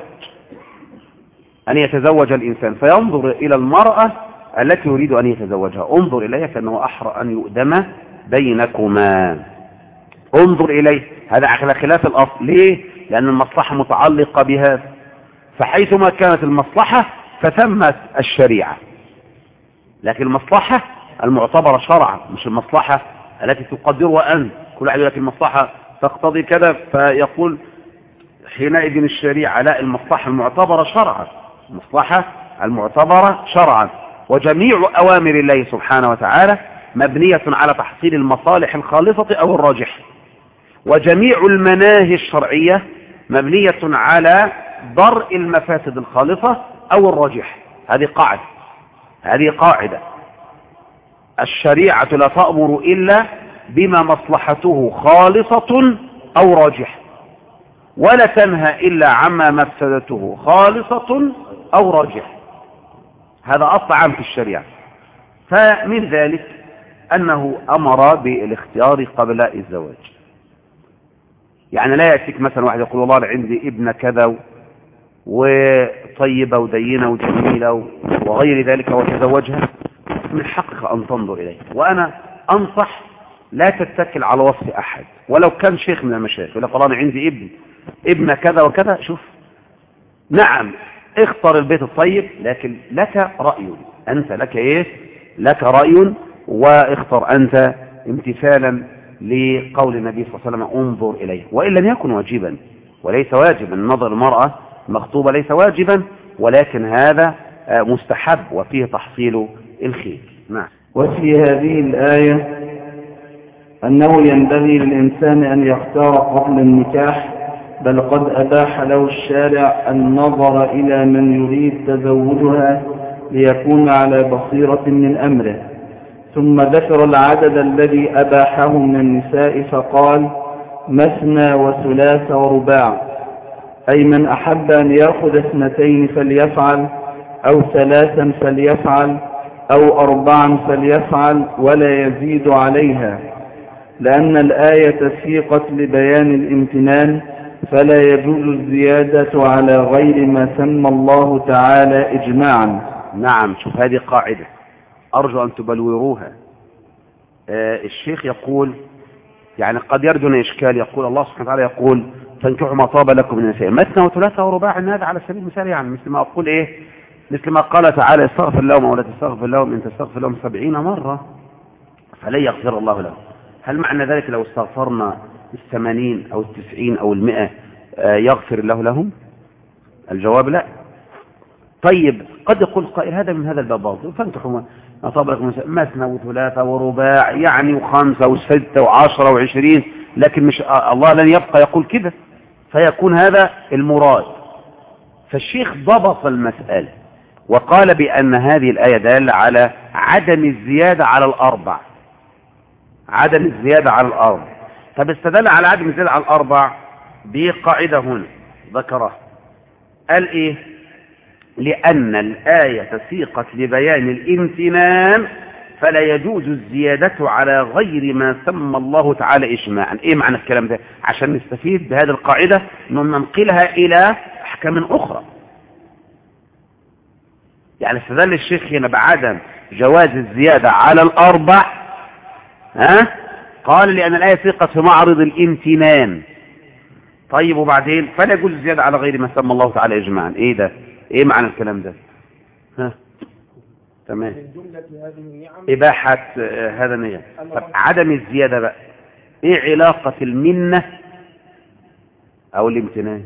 أن يتزوج الإنسان. فينظر إلى المرأة التي يريد أن يتزوجها. انظر إليها كأنه أحرى أن يؤدم بينكما. انظر إليه. هذا على خلاف الأصل. ليه؟ لأن المصلحة متعلقة بهذا. فحيثما كانت المصلحة فثمت الشريعة. لكن المصلحة المعتبرة شرعا مش المصلحة التي تقدرها أنت كل واحد يقول لك المصلحة تقتضي كذا فيقول حينئذ الشريعة لا المصلحة المعتبرة شرعا. المصلحة المعتبرة شرعا. وجميع أوامر الله سبحانه وتعالى مبنية على تحصيل المصالح الخالصة أو الراجحة. وجميع المناهي الشرعية مبنية على درء المفاسد الخالصة أو الراجحة. هذه قاعدة. هذه قاعدة. الشريعة لا تأمر إلا بما مصلحته خالصة أو راجحة ولا تنهى إلا عما مفسدته خالصة أو راجحة. هذا أصل عام في الشريعة. فمن ذلك أنه أمر بالاختيار قبل الزواج. يعني لا يأتيك مثلا واحد يقول والله عندي ابن كذا وطيبة ودينة وجميلة وغير ذلك وتزوجها. من حقك أن تنظر إليه. وأنا أنصح لا تتكل على وصف أحد. ولو كان شيخ من المشايخ يقول لك أنا عندي ابن ابن كذا وكذا. شوف نعم اختر البيت الطيب لكن لك رأي. أنت لك إيه؟ لك رأي واختر أنت امتثالا لقول النبي صلى الله عليه وسلم انظر إليه. وإن لم يكن واجبا وليس واجبا نظر المرأة مخطوبة ليس واجبا ولكن هذا مستحب وفيه تحصيل الخير. نعم. وفي هذه الآية أنه ينبغي للإنسان أن يختار قبل النكاح بل قد أباح له الشارع النظر إلى من يريد تزوجها ليكون على بصيرة من أمره. ثم ذكر العدد الذي أباحه من النساء فقال مثنى وثلاث ورباع. أي من أحب أن يأخذ اثنتين فليفعل أو ثلاثا فليفعل أو أربعا فليفعل ولا يزيد عليها لأن الآية سيقت لبيان الامتنان فلا يجوز الزيادة على غير ما سمى الله تعالى إجماعا. نعم شوف هذه قاعدة. أرجو أن تبلوروها. آه الشيخ يقول يعني قد يرجون إشكال يقول الله سبحانه وتعالى يقول فانكحوا ما طاب لكم من النساء مثنى وثلاثة ورباع هذا على سبيل المثال يعني مثل ما أقول إيه مثل ما قال تعالى استغفر لهم ولا تستغفر لهم إن تستغفر لهم سبعين مرة فلن يغفر الله لهم. هل معنى ذلك لو استغفرنا الثمانين أو التسعين أو المئة يغفر الله لهم؟ الجواب لا. طيب قد يقول قائل هذا من هذا الباب باطل. فانكحوا ما طاب لكم مثنى وثلاثة ورباع يعني وخمسة وستة وعشرة وعشرين لكن مش الله لن يبقى يقول كده. فيكون هذا المراد. فالشيخ ضبط المسألة. وقال بأن هذه الآية دالة على عدم الزيادة على الأربع. عدم الزيادة على الأربع. طب استدل على عدم الزيادة على الأربع بقاعدة هنا. ذكرها قال إيه؟ لأن الآية سيقت لبيان الامتنان فلا يجوز الزيادة على غير ما سمى الله تعالى إجماعا. إيه معنى الكلام ده؟ عشان نستفيد بهذه القاعدة ننقلها إلى أحكام أخرى. يعني استدل الشيخ هنا بعدم جواز الزيادة على الأربع ها؟ قال لأن الآية ثقت في معرض الامتنان. طيب وبعدين؟ فلا يجوز الزيادة على غير ما سمى الله تعالى إجماعا. إيه ده؟ إيه معنى الكلام ده؟ ها؟ تمام. إباحة آه هذا النية طب عدم الزيادة بقى. إيه علاقة المنة أو الامتنان؟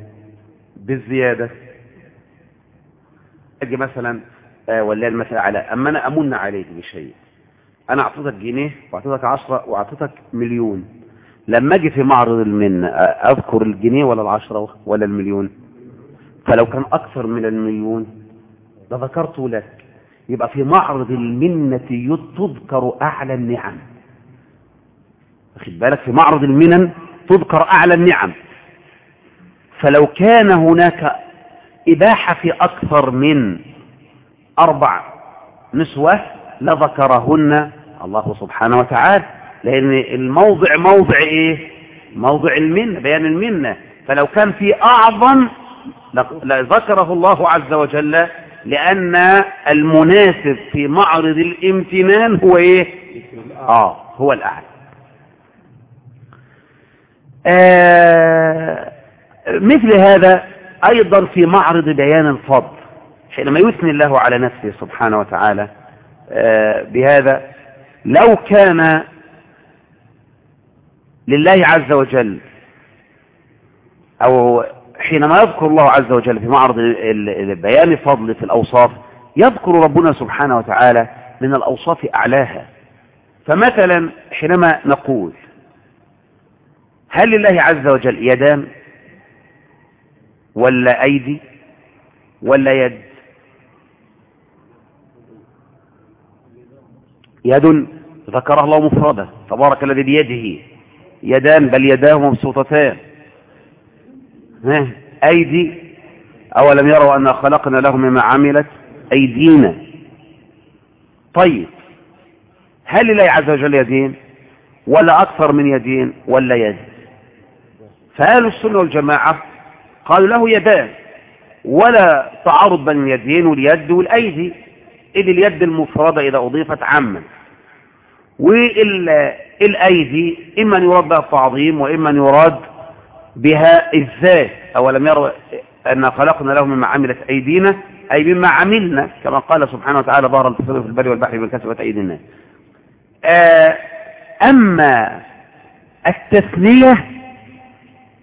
بالزيادة. أجي مثلا ولا المثل على أما أنا أمن عليك بشيء. أنا أعطيتك جنيه وأعطيتك عشرة وأعطيتك مليون. لما أجي في معرض المنة أذكر الجنيه ولا العشرة ولا المليون؟ فلو كان أكثر من المليون لذكرته لك. يبقى في معرض المنة تذكر أعلى النعم. واخد بالك؟ في معرض المنن تذكر أعلى النعم. فلو كان هناك إباحة في أكثر من أربع نسوة لذكرهن الله سبحانه وتعالى. لأن الموضع موضع إيه؟ موضع المنة بيان المنة فلو كان في أعظم لذكره الله عز وجل لأن المناسب في معرض الامتنان هو إيه؟ آه هو الأعلى. آه مثل هذا أيضا في معرض بيان الفضل. حينما يثني الله على نفسه سبحانه وتعالى آه بهذا لو كان لله عز وجل أو حينما يذكر الله عز وجل في معرض بيان فضل في الأوصاف يذكر ربنا سبحانه وتعالى من الأوصاف أعلاها. فمثلا حينما نقول هل لله عز وجل يدان ولا أيدي ولا يد؟ يد ذكرها الله مفردة تبارك الذي بيده يدان بل يداه مبسوطتان. أيدي أولم يروا أن خلقنا لهم مما عملت أيدينا. طيب هل لله عز وجل يدين؟ ولا أكثر من يدين ولا يد؟ فأهل السنة والجماعة قالوا له يدان ولا تعارض بين اليدين واليد والأيدي. إذ اليد المفردة إذا أضيفت عما والأيدي إما أن يراد بها التعظيم وإما أن يراد بها الذات. أولم يروا أن خلقنا لهم مما عملت أيدينا؟ أي مما عملنا كما قال سبحانه وتعالى ظهر الفساد في البر والبحر بما كسبت أيدي الناس أما التثنية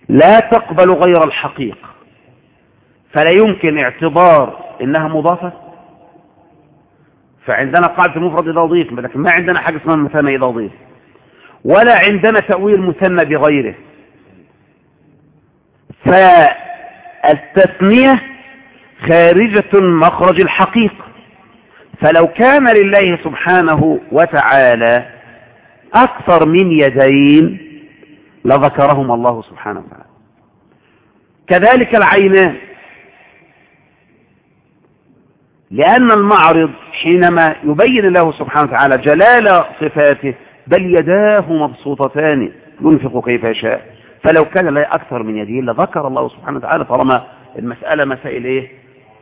لا تقبل غير الحقيقة. فلا يمكن اعتبار إنها مضافة. فعندنا قاعدة المفرد إذا أضيف لكن ما عندنا حاجة اسمها المثنى إذا أضيف ولا عندنا تأويل مثنى بغيره. فالتثنية خارجة مخرج الحقيقة فلو كان لله سبحانه وتعالى أكثر من يدين لذكرهم الله سبحانه وتعالى. كذلك العينان لأن المعرض حينما يبين له سبحانه وتعالى جلال صفاته بل يداه مبسوطتان ينفق كيف يشاء. فلو كان له أكثر من يدين لذكر الله سبحانه وتعالى طالما المسألة مسائل إيه؟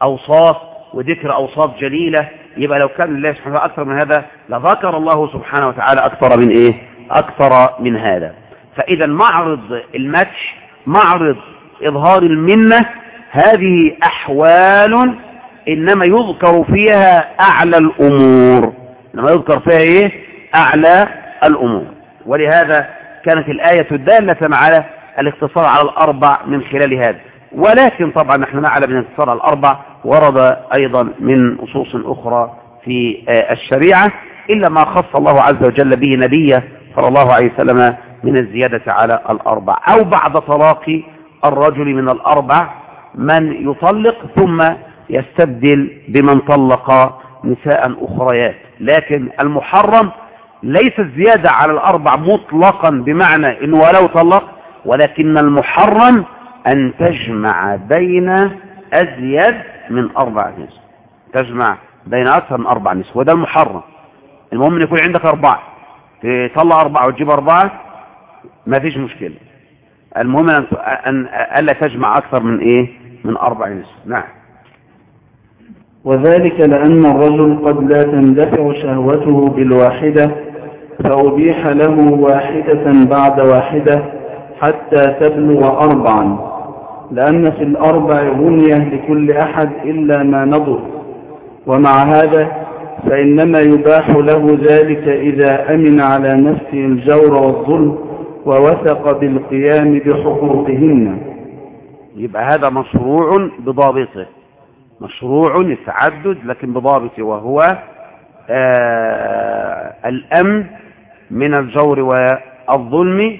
أوصاف وذكر أوصاف جليلة يبقى لو كان لله سبحانه وتعالى أكثر من هذا لذكر الله سبحانه وتعالى أكثر من إيه؟ أكثر من هذا. فإذا معرض المدح معرض إظهار المنة هذه أحوال إنما يذكر فيها أعلى الأمور. إنما يذكر فيها إيه؟ أعلى الأمور. ولهذا كانت الآية الدالة على الاقتصار على الأربع من خلال هذا. ولكن طبعا نحن نعلم أن الاقتصار على الأربع ورد أيضا من نصوص أخرى في الشريعة إلا ما خص الله عز وجل به نبيه صلى الله عليه وسلم من الزيادة على الأربع. أو بعد طلاق الرجل من الأربع من يطلق ثم يستبدل بمن طلق نساء أخريات. لكن المحرم ليس الزيادة على الأربع مطلقا بمعنى إنه ولو طلق ولكن المحرم أن تجمع بين أزيد من أربع نسوة تجمع بين أكثر من أربع نسوة وده المحرم. المهم أن يكون عندك أربعة. تطلع أربعة وتجيب أربعة ما فيش مشكلة. المهم أن ألا تجمع أكثر من إيه؟ من أربع نسوة نعم. وذلك لأن الرجل قد لا تندفع شهوته بالواحدة فأبيح له واحدة بعد واحدة حتى تبلغ أربعا لأن في الأربع غنية لكل أحد إلا ما نضر ومع هذا فإنما يباح له ذلك إذا أمن على نفسه الجور والظلم ووثق بالقيام بحقوقهن. يبقى هذا مشروع بضابطه. مشروع التعدد لكن بضابطه وهو آه الأمن من الجور والظلم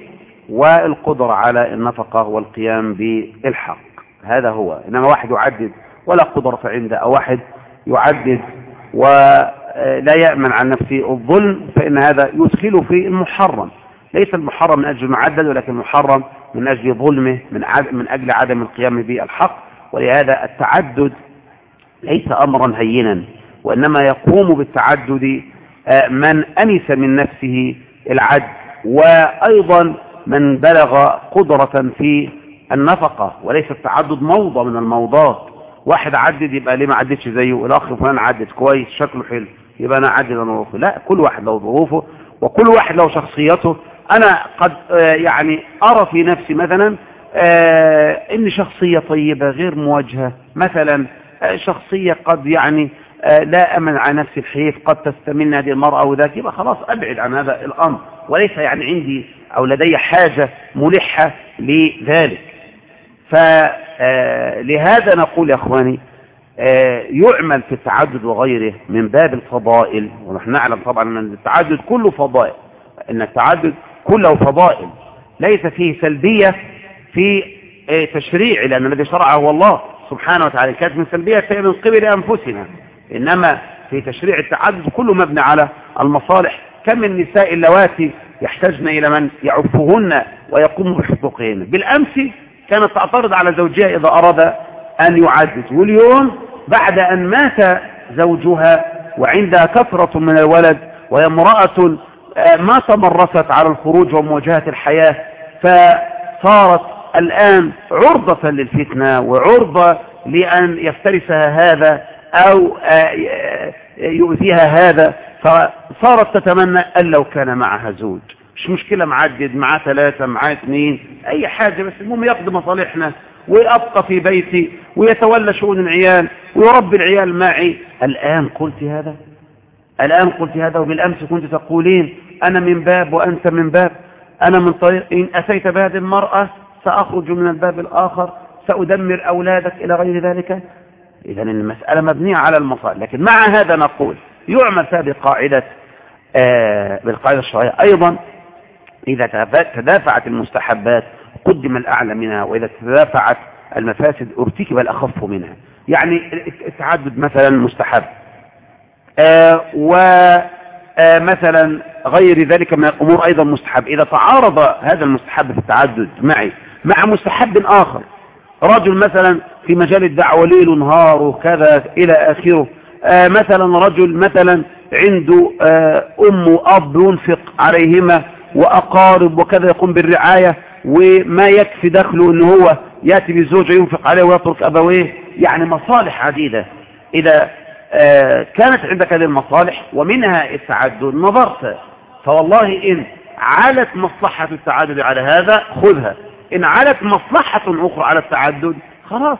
والقدرة على النفقة والقيام بالحق. هذا هو. إنما واحد يعدد ولا قدرة عنده أو واحد يعدد ولا يأمن عن نفسه الظلم فإن هذا يدخل في المحرم. ليس المحرم من أجل المعدد ولكن المحرم من أجل ظلمه من, من أجل عدم القيام بالحق. ولهذا التعدد ليس أمرا هينا وإنما يقوم بالتعدد من أنس من نفسه العد وأيضا من بلغ قدرة في النفقة وليس التعدد موضة من الموضات. واحد عدد يبقى ليه ما عدتش زيه؟ الأخ فلان عدد كويس شكله حلو يبقى اعدد أنا ظروفه لا كل واحد له ظروفه وكل واحد له شخصيته. أنا قد يعني أرى في نفسي مثلا إن شخصية طيبة غير مواجهة مثلا شخصية قد يعني لا أمن على نفسي الحيف قد تستمن هذه المرأة وذاك يبقى خلاص أبعد عن هذا الأمر. وليس يعني عندي أو لدي حاجة ملحة لذلك. فلهذا نقول يا إخواني يعمل في التعدد وغيره من باب الفضائل ونحن نعلم طبعا أن التعدد كله فضائل أن التعدد كله فضائل. ليس فيه سلبية في تشريع لأن الذي شرعه هو الله سبحانه وتعالى كانت من سلبية فهي من قبل أنفسنا. إنما في تشريع التعدد كله مبني على المصالح. كم النساء اللواتي يحتاجن إلى من يعفهن ويقوم بحقوقهن بالأمس كانت تعترض على زوجها إذا أراد أن يعدد. واليوم بعد أن مات زوجها وعندها كثرة من الولد وهي امرأة ما تمرست على الخروج ومواجهة الحياة فصارت الآن عرضة للفتنة وعرضة لأن يفترسها هذا أو يؤذيها هذا فصارت تتمنى أن لو كان معها زوج. مش مشكلة معدد معاه ثلاثة معاه اثنين أي حاجة بس المهم يقضي مصالحنا ويبقى في بيتي ويتولى شؤون العيال ويربي العيال معي. الآن قلت هذا؟ الآن قلت هذا وبالأمس كنت تقولين أنا من باب وأنت من باب. أنا من طريق إن أتيت بهذه المرأة سأخرج من الباب الآخر سأدمر أولادك إلى غير ذلك. إذا المسألة مبنية على المصالح لكن مع هذا نقول يعمل فيها بقاعدة آه بالقاعدة الشرعية. أيضا إذا تدافعت المستحبات قدم الأعلى منها وإذا تدافعت المفاسد ارتكب الأخف منها. يعني التعدد مثلا مستحب. آه ومثلا غير ذلك من الأمور أيضا مستحب. إذا تعارض هذا المستحب في التعدد معي مع مستحب آخر. رجل مثلا في مجال الدعوة ليل نهار وكذا إلى آخره. آه مثلا رجل مثلا عنده آه أم وأب ينفق عليهما وأقارب وكذا يقوم بالرعاية وما يكفي دخله ان هو يأتي بالزوجة ينفق عليه ويترك أبويه. يعني مصالح عديدة. إذا آه كانت عندك هذه المصالح ومنها التعدد نظرت فوالله إن علت مصلحة التعدد على هذا خذها. إن علت مصلحة أخرى على التعدد خلاص.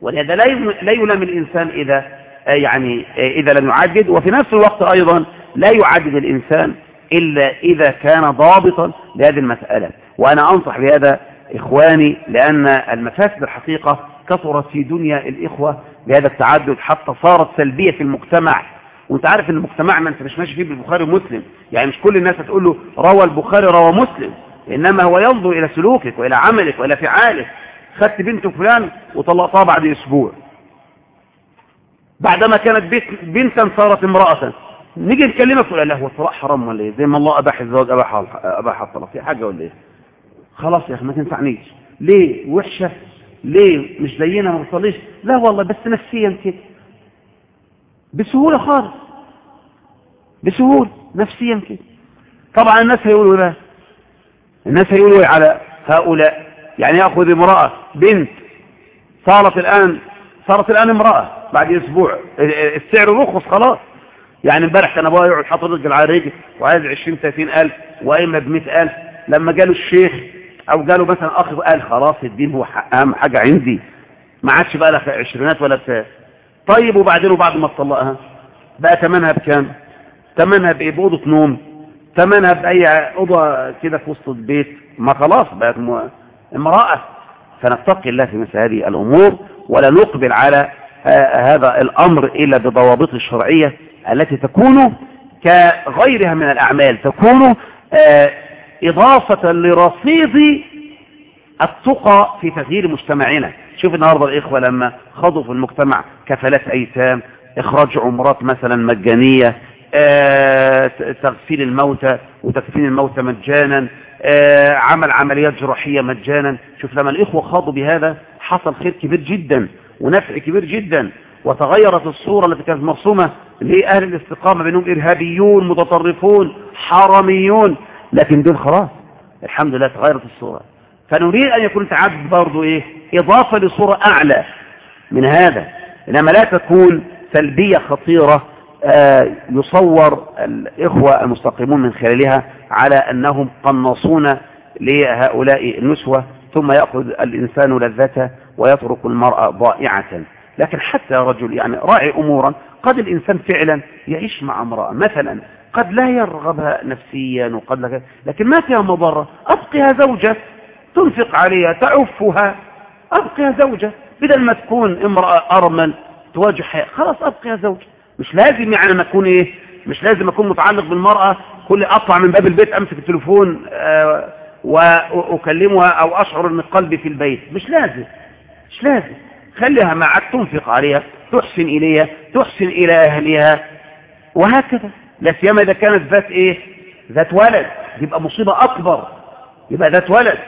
ولهذا لا يلام الإنسان إذا يعني إذا لم يعدد. وفي نفس الوقت أيضا لا يعدد الإنسان إلا إذا كان ضابطا لهذه المسألة. وأنا أنصح بهذا إخواني لأن المفاسد الحقيقة كثرت في دنيا الإخوة بهذا التعدد حتى صارت سلبية في المجتمع. وأنت عارف إن المجتمع ما أنت مش ماشي فيه بالبخاري ومسلم. يعني مش كل الناس هتقول له روى البخاري روى مسلم. إنما هو ينظر إلى سلوكك وإلى عملك وإلى فعالك. خدت بنت فلان وطلقتها بعد أسبوع. بعدما كانت بنتا صارت امرأة. نيجي نكلمك تقول لا هو الطلاق حرام ولا إيه؟ زي ما الله أباح الزواج أباح أباح الطلاق. في حاجة ولا إيه؟ خلاص يا أخي ما تنفعنيش. ليه؟ وحشة؟ ليه؟ مش زينا ما بتصليش لا والله بس نفسيا كده. بسهولة خالص. بسهولة نفسيا كده. طبعا الناس هيقولوا ده الناس هيقولوا على هؤلاء؟ يعني يأخذ امرأة بنت صارت الآن صارت الآن امرأة بعد أسبوع السعر رخص خلاص. يعني امبارح كان أبوها يقعد حاطط رجل على رجل وعايز 20 30 ألف وأما ب 100000 لما جاله الشيخ أو جاله مثلا أخ قال خلاص الدين هو أهم حاجة عندي. ما عادش بقى لها عشرينات ولا بتاع. طيب وبعدين وبعد ما تطلقها بقى ثمنها بكام؟ ثمنها بإيه؟ بأوضة نوم. ثمنها باي أوضة كده في وسط البيت؟ ما خلاص بقت امرأة. فنتقي الله في مثل هذه الأمور ولا نقبل على هذا الأمر إلا بضوابط الشرعيه التي تكون كغيرها من الأعمال تكون إضافة لرصيد التقى في تغيير مجتمعنا. شوف النهاردة الإخوة لما خضوا في المجتمع كفلات أيتام إخراج عمرات مثلا مجانية تغسيل الموتى وتكفين الموتى مجانا عمل عمليات جراحية مجانا. شوف لما الإخوة خاضوا بهذا حصل خير كبير جدا ونفع كبير جدا وتغيرت الصورة التي كانت مرسومة لأهل الاستقامة بينهم إرهابيون متطرفون حراميون. لكن دول خلاص الحمد لله تغيرت الصورة. فنريد أن يكون تعدد برضو إيه؟ إضافة لصورة أعلى من هذا. إنما لا تكون سلبية خطيرة آه يصور الإخوة المستقيمون من خلالها على أنهم قنصون لهؤلاء النسوة ثم يأخذ الإنسان لذته ويترك المرأة ضائعة. لكن حتى رجل يعني راعي أمورا قد الإنسان فعلا يعيش مع امرأة. مثلا قد لا يرغبها نفسيا وقد لا لكن ما فيها مضرة. أبقيها زوجة تنفق عليها تعفها. أبقيها زوجة. بدل ما تكون امرأة أرمل تواجه حياة خلاص أبقيها زوجة. مش لازم يعني ما تكون إيه مش لازم أكون متعلق بالمرأة كل أطلع من باب البيت أمسك التليفون آه وأكلمها أو أشعر أن قلبي في البيت. مش لازم مش لازم. خليها معك تنفق عليها تحسن إليها تحسن إلى أهلها وهكذا. لا سيما إذا كانت ذات إيه ذات ولد. يبقى مصيبة أكبر. يبقى ذات ولد.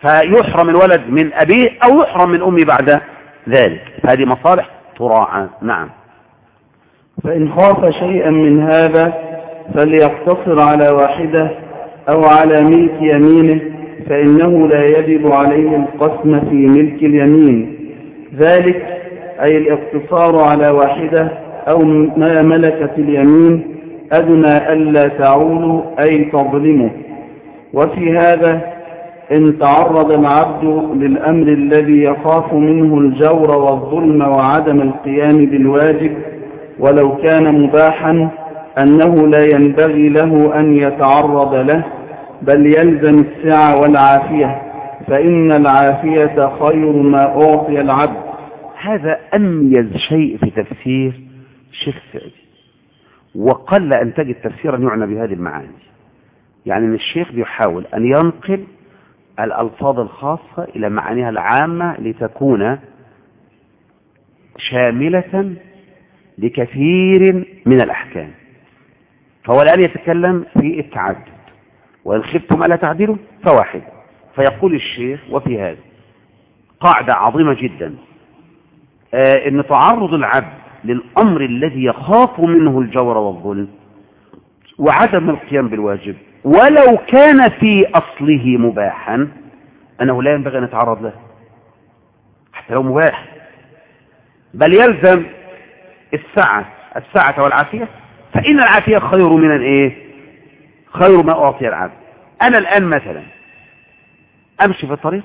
فيحرم الولد من أبيه أو يحرم من أمي بعد ذلك. هذه مصالح تراعى. نعم. فإن خاف شيئا من هذا فليقتصر على واحدة أو على ملك يمينه فإنه لا يجب عليه القسم في ملك اليمين. ذلك أي الاقتصار على واحدة أو ما ملكت اليمين أدنى ألا تعول أي تظلمه وفي هذا إن تعرض العبد للأمر الذي يخاف منه الجور والظلم وعدم القيام بالواجب ولو كان مباحا أنه لا ينبغي له أن يتعرض له بل يلزم السعة والعافية فإن العافية خير ما أعطي العبد. هذا أميز شيء في تفسير الشيخ السعدي وقل أن تجد تفسيرا يعنى بهذه المعاني. يعني الشيخ بيحاول أن ينقل الألفاظ الخاصة إلى معانيها العامة لتكون شاملة لكثير من الأحكام. فهو الآن يتكلم في التعدد. وإن خفتم ألا تعدلوا فواحد. فيقول الشيخ وفي هذا قاعدة عظيمة جدا. آه إن تعرض العبد للأمر الذي يخاف منه الجور والظلم وعدم القيام بالواجب ولو كان في أصله مباحا أنه لا ينبغي أن يتعرض له. حتى لو مباح. بل يلزم السعة السعة والعافية. فإن العافية خير من الإيه؟ خير ما أعطي العبد أنا الآن مثلا أمشي في الطريق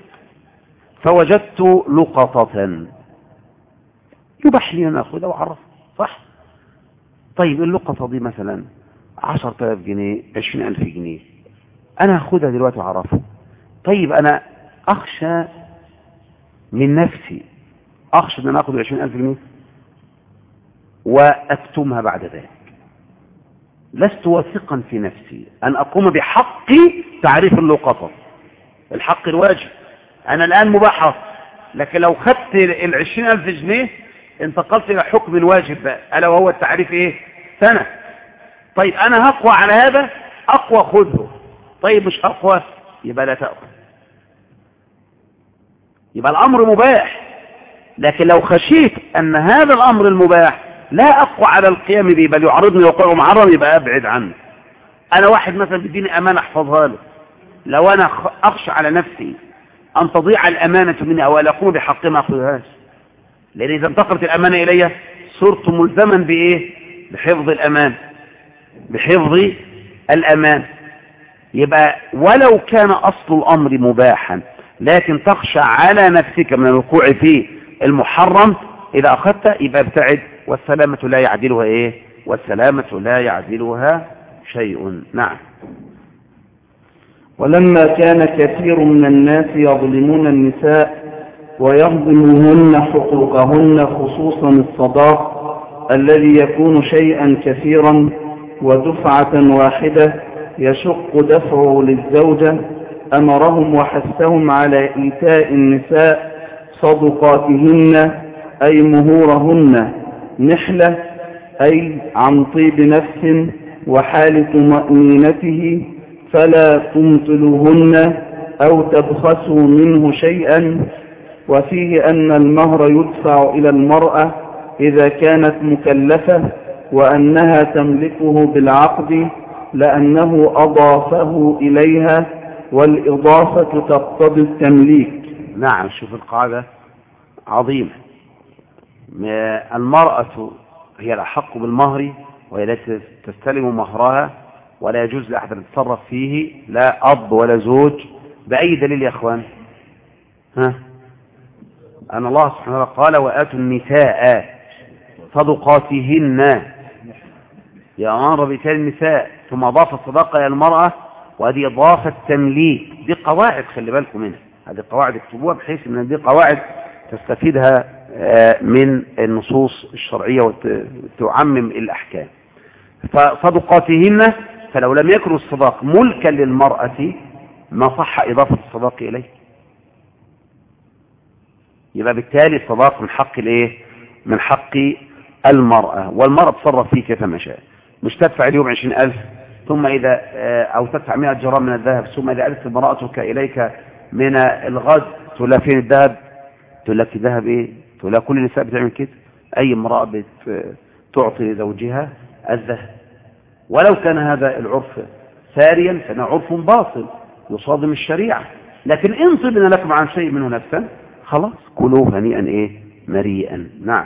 فوجدت لقطة. يباح لي أن أخذها وأعرفها صح؟ طيب اللقطة دي مثلا عشرة آلاف جنيه عشرين ألف جنيه. أنا أخذها دلوقتي وأعرفها. طيب أنا أخشى من نفسي أخشى أن أخذ عشرين ألف جنيه. وأكتمها بعد ذلك. لست واثقا في نفسي أن أقوم بحق تعريف اللقطة. الحق الواجب. أنا الآن مباحة لكن لو خدت العشرين ألف جنيه انتقلت إلى حكم الواجب ألا وهو التعريف إيه؟ سنة. طيب أنا هقوى على هذا؟ أقوى خذه. طيب مش أقوى؟ يبقى لا تأخذ. يبقى الأمر مباح. لكن لو خشيت أن هذا الأمر المباح لا أقوى على القيام به بل يعرضني وقوع محرم يبقى أبعد عنه. أنا واحد مثلا بديني أمانة أحفظها له. لو أنا أخشى على نفسي أن تضيع الأمانة مني أو أن أقوم بحق ما أخذهاش. لأن إذا انتقلت الأمانة إلي صرت ملزما بإيه؟ بحفظ الأمان. بحفظ الأمان. يبقى ولو كان أصل الأمر مباحا لكن تخشى على نفسك من الوقوع في المحرم إذا أخذت يبقى ابتعد والسلامة لا يعدلها إيه؟ والسلامة لا يعدلها شيء. نعم. ولما كان كثير من الناس يظلمون النساء ويهضمهن حقوقهن خصوصا الصداق الذي يكون شيئا كثيرا ودفعة واحدة يشق دفعه للزوجة أمرهم وحثهم على إيتاء النساء صدقاتهن أي مهورهن. نحلة أي عن طيب نفس وحال طمأنينته فلا تمثلهن أو تبخسوا منه شيئا. وفيه أن المهر يدفع إلى المرأة إذا كانت مكلفة وأنها تملكه بالعقد لأنه أضافه إليها والإضافة تقتضي التمليك. نعم شوف القاعدة. عظيمة المرأة هي الأحق بالمهر وهي التي تستلم مهرها ولا يجوز لأحد أن يتصرف فيه لا أب ولا زوج بأي دليل يا أخوان؟ ها؟ أن الله سبحانه وتعالى قال وآتوا النساء صدقاتهن. يا أمر بإتيان النساء. ثم أضاف الصداقة إلى المرأة وهذه إضافة تمليك. دي قواعد خلي بالكم منها. هذه قواعد اكتبوها بحيث أن دي قواعد تستفيدها من النصوص الشرعية وتعمم الأحكام. فصدقاتهن فلو لم يكن الصداق ملكا للمرأة ما صح إضافة الصداق إليه. يبقى بالتالي الصداق من حق الإيه؟ من حق المرأة. والمرأة تصرف فيه كيف ما شاء. مش تدفع اليوم عشرين ألف ثم إذا أو تدفع مئة جرام من الذهب ثم إذا ألفت امرأتك إليك من الغد فين الذهب؟ تقول لك ذهب إيه؟ لها كل النساء بتعمل كده. أي امرأة بتعطي لزوجها الذهب ولو كان هذا العرف ساريا كان عرف باطل يصادم الشريعة. لكن إن طبنا لكم عن شيء منه نفسا خلاص كلوا هنيئا إيه؟ مريئا. نعم.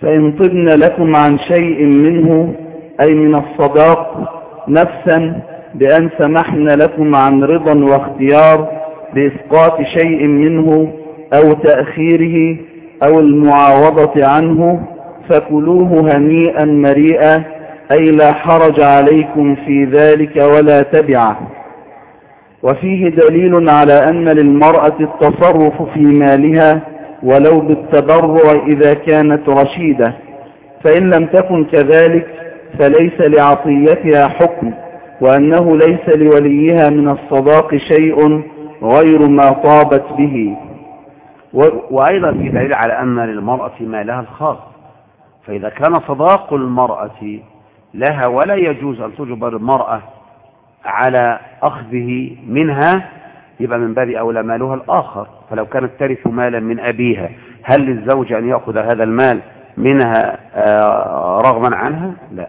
فإن طبن لكم عن شيء منه أي من الصداق نفسا بأن سمحن لكم عن رضا واختيار بإسقاط شيء منه أو تأخيره أو المعاوضة عنه فكلوه هنيئا مريئا أي لا حرج عليكم في ذلك ولا تبعه. وفيه دليل على أن للمرأة التصرف في مالها ولو بالتبرع إذا كانت رشيدة. فإن لم تكن كذلك فليس لعطيتها حكم وأنه ليس لوليها من الصداق شيء غير ما طابت به. وأيضا في دليل على أن للمرأة مالها الخاص. فإذا كان صداق المرأة لها ولا يجوز أن تجبر المرأة على أخذه منها يبقى من باب أولى مالها الآخر. فلو كانت ترث مالا من أبيها هل للزوج أن يأخذ هذا المال منها رغما عنها؟ لا.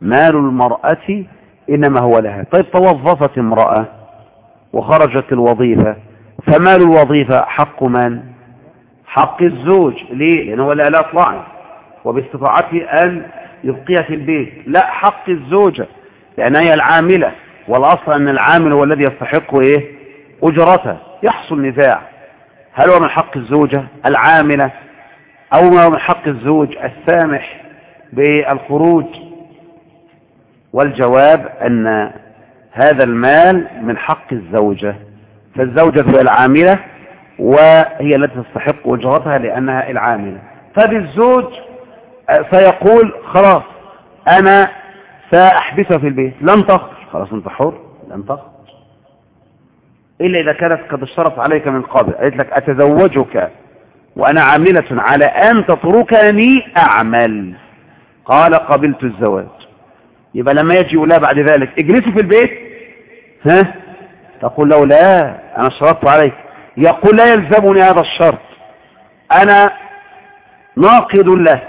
مال المرأة إنما هو لها. طيب توظفت امرأة وخرجت الوظيفة فمال الوظيفة؟ حق من؟ حق الزوج ليه؟ لأنه لا لا طلع وباستطاعته أن يبقيها في البيت. لا حق الزوجة لأنها هي العاملة. والأصل أن العامل هو الذي يستحق إيه؟ أجرته يحصل نزاع. هل هو من حق الزوجة؟ العاملة. أو هو من حق الزوج السامح بالخروج. والجواب أن هذا المال من حق الزوجة. فالزوجة العاملة وهي التي تستحق أجرتها لأنها العاملة. فبالزوج سيقول خلاص أنا سأحبسها في البيت. لن تخرج. خلاص أنت حر. لن تخرج. إلا إذا كانت قد اشترط عليك من قبل. قالت لك أتزوجك وأنا عاملة على أن تتركني أعمل. قال قبلت الزواج. يبقى لما يجي ولا بعد ذلك. اجلسي في البيت. ها؟ تقول له لا أنا اشترطت عليك. يقول لا يلزمني هذا الشرط. أنا ناقض له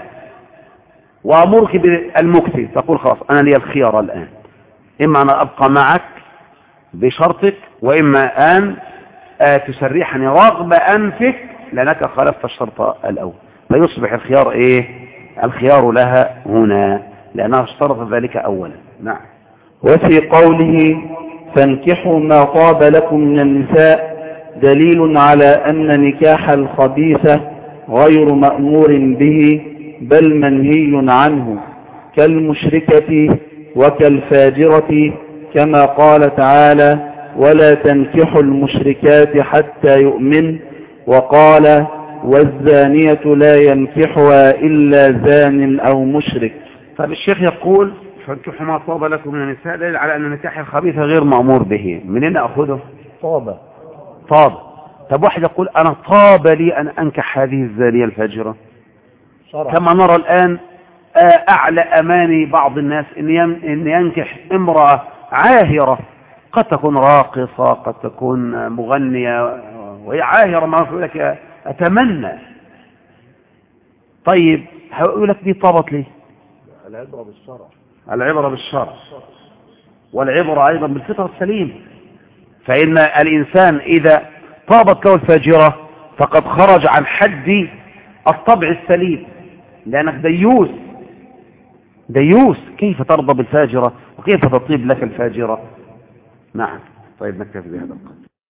وأمرك بالمكتب تقول خلاص أنا لي الخيار الآن. إما أن أبقى معك بشرطك وإما أن تسرحني. رغم أنفك لأنك خالفت الشرط الأول. فيصبح الخيار إيه؟ الخيار لها هنا لأنها اشترط ذلك أولا. نعم. وفي قوله فانكحوا ما طاب لكم من النساء دليل على أن نكاح الخبيثة غير مأمور به بل منهي عنه كالمشركة وكالفاجرة كما قال تعالى ولا تنكحوا المشركات حتى يؤمن وقال والزانية لا ينكحها إلا زان أو مشرك طيب الشيخ يقول فانكحوا ما طاب لكم من النساء دليل على أن النكاح الخبيث غير مأمور به. منين أخذه؟ طاب. طاب. طب واحد يقول أنا طاب لي أن أنكح هذه الزانية الفاجرة. كما نرى الآن أعلى أماني بعض الناس إن ينكح امرأة عاهرة. قد تكون راقصة قد تكون مغنية وهي عاهرة ما يقول لك أتمنى. طيب هقول لك دي طابت ليه العبرة بالشرع العبرة بالشرع والعبرة أيضا بالفطرة السليمة فإن الإنسان إذا طابت له الفاجرة فقد خرج عن حد الطبع السليم لأنك ديوس. ديوس كيف ترضى بالفاجرة؟ وكيف تطيب لك الفاجرة؟ نعم. طيب نكتفي بهذا القدر.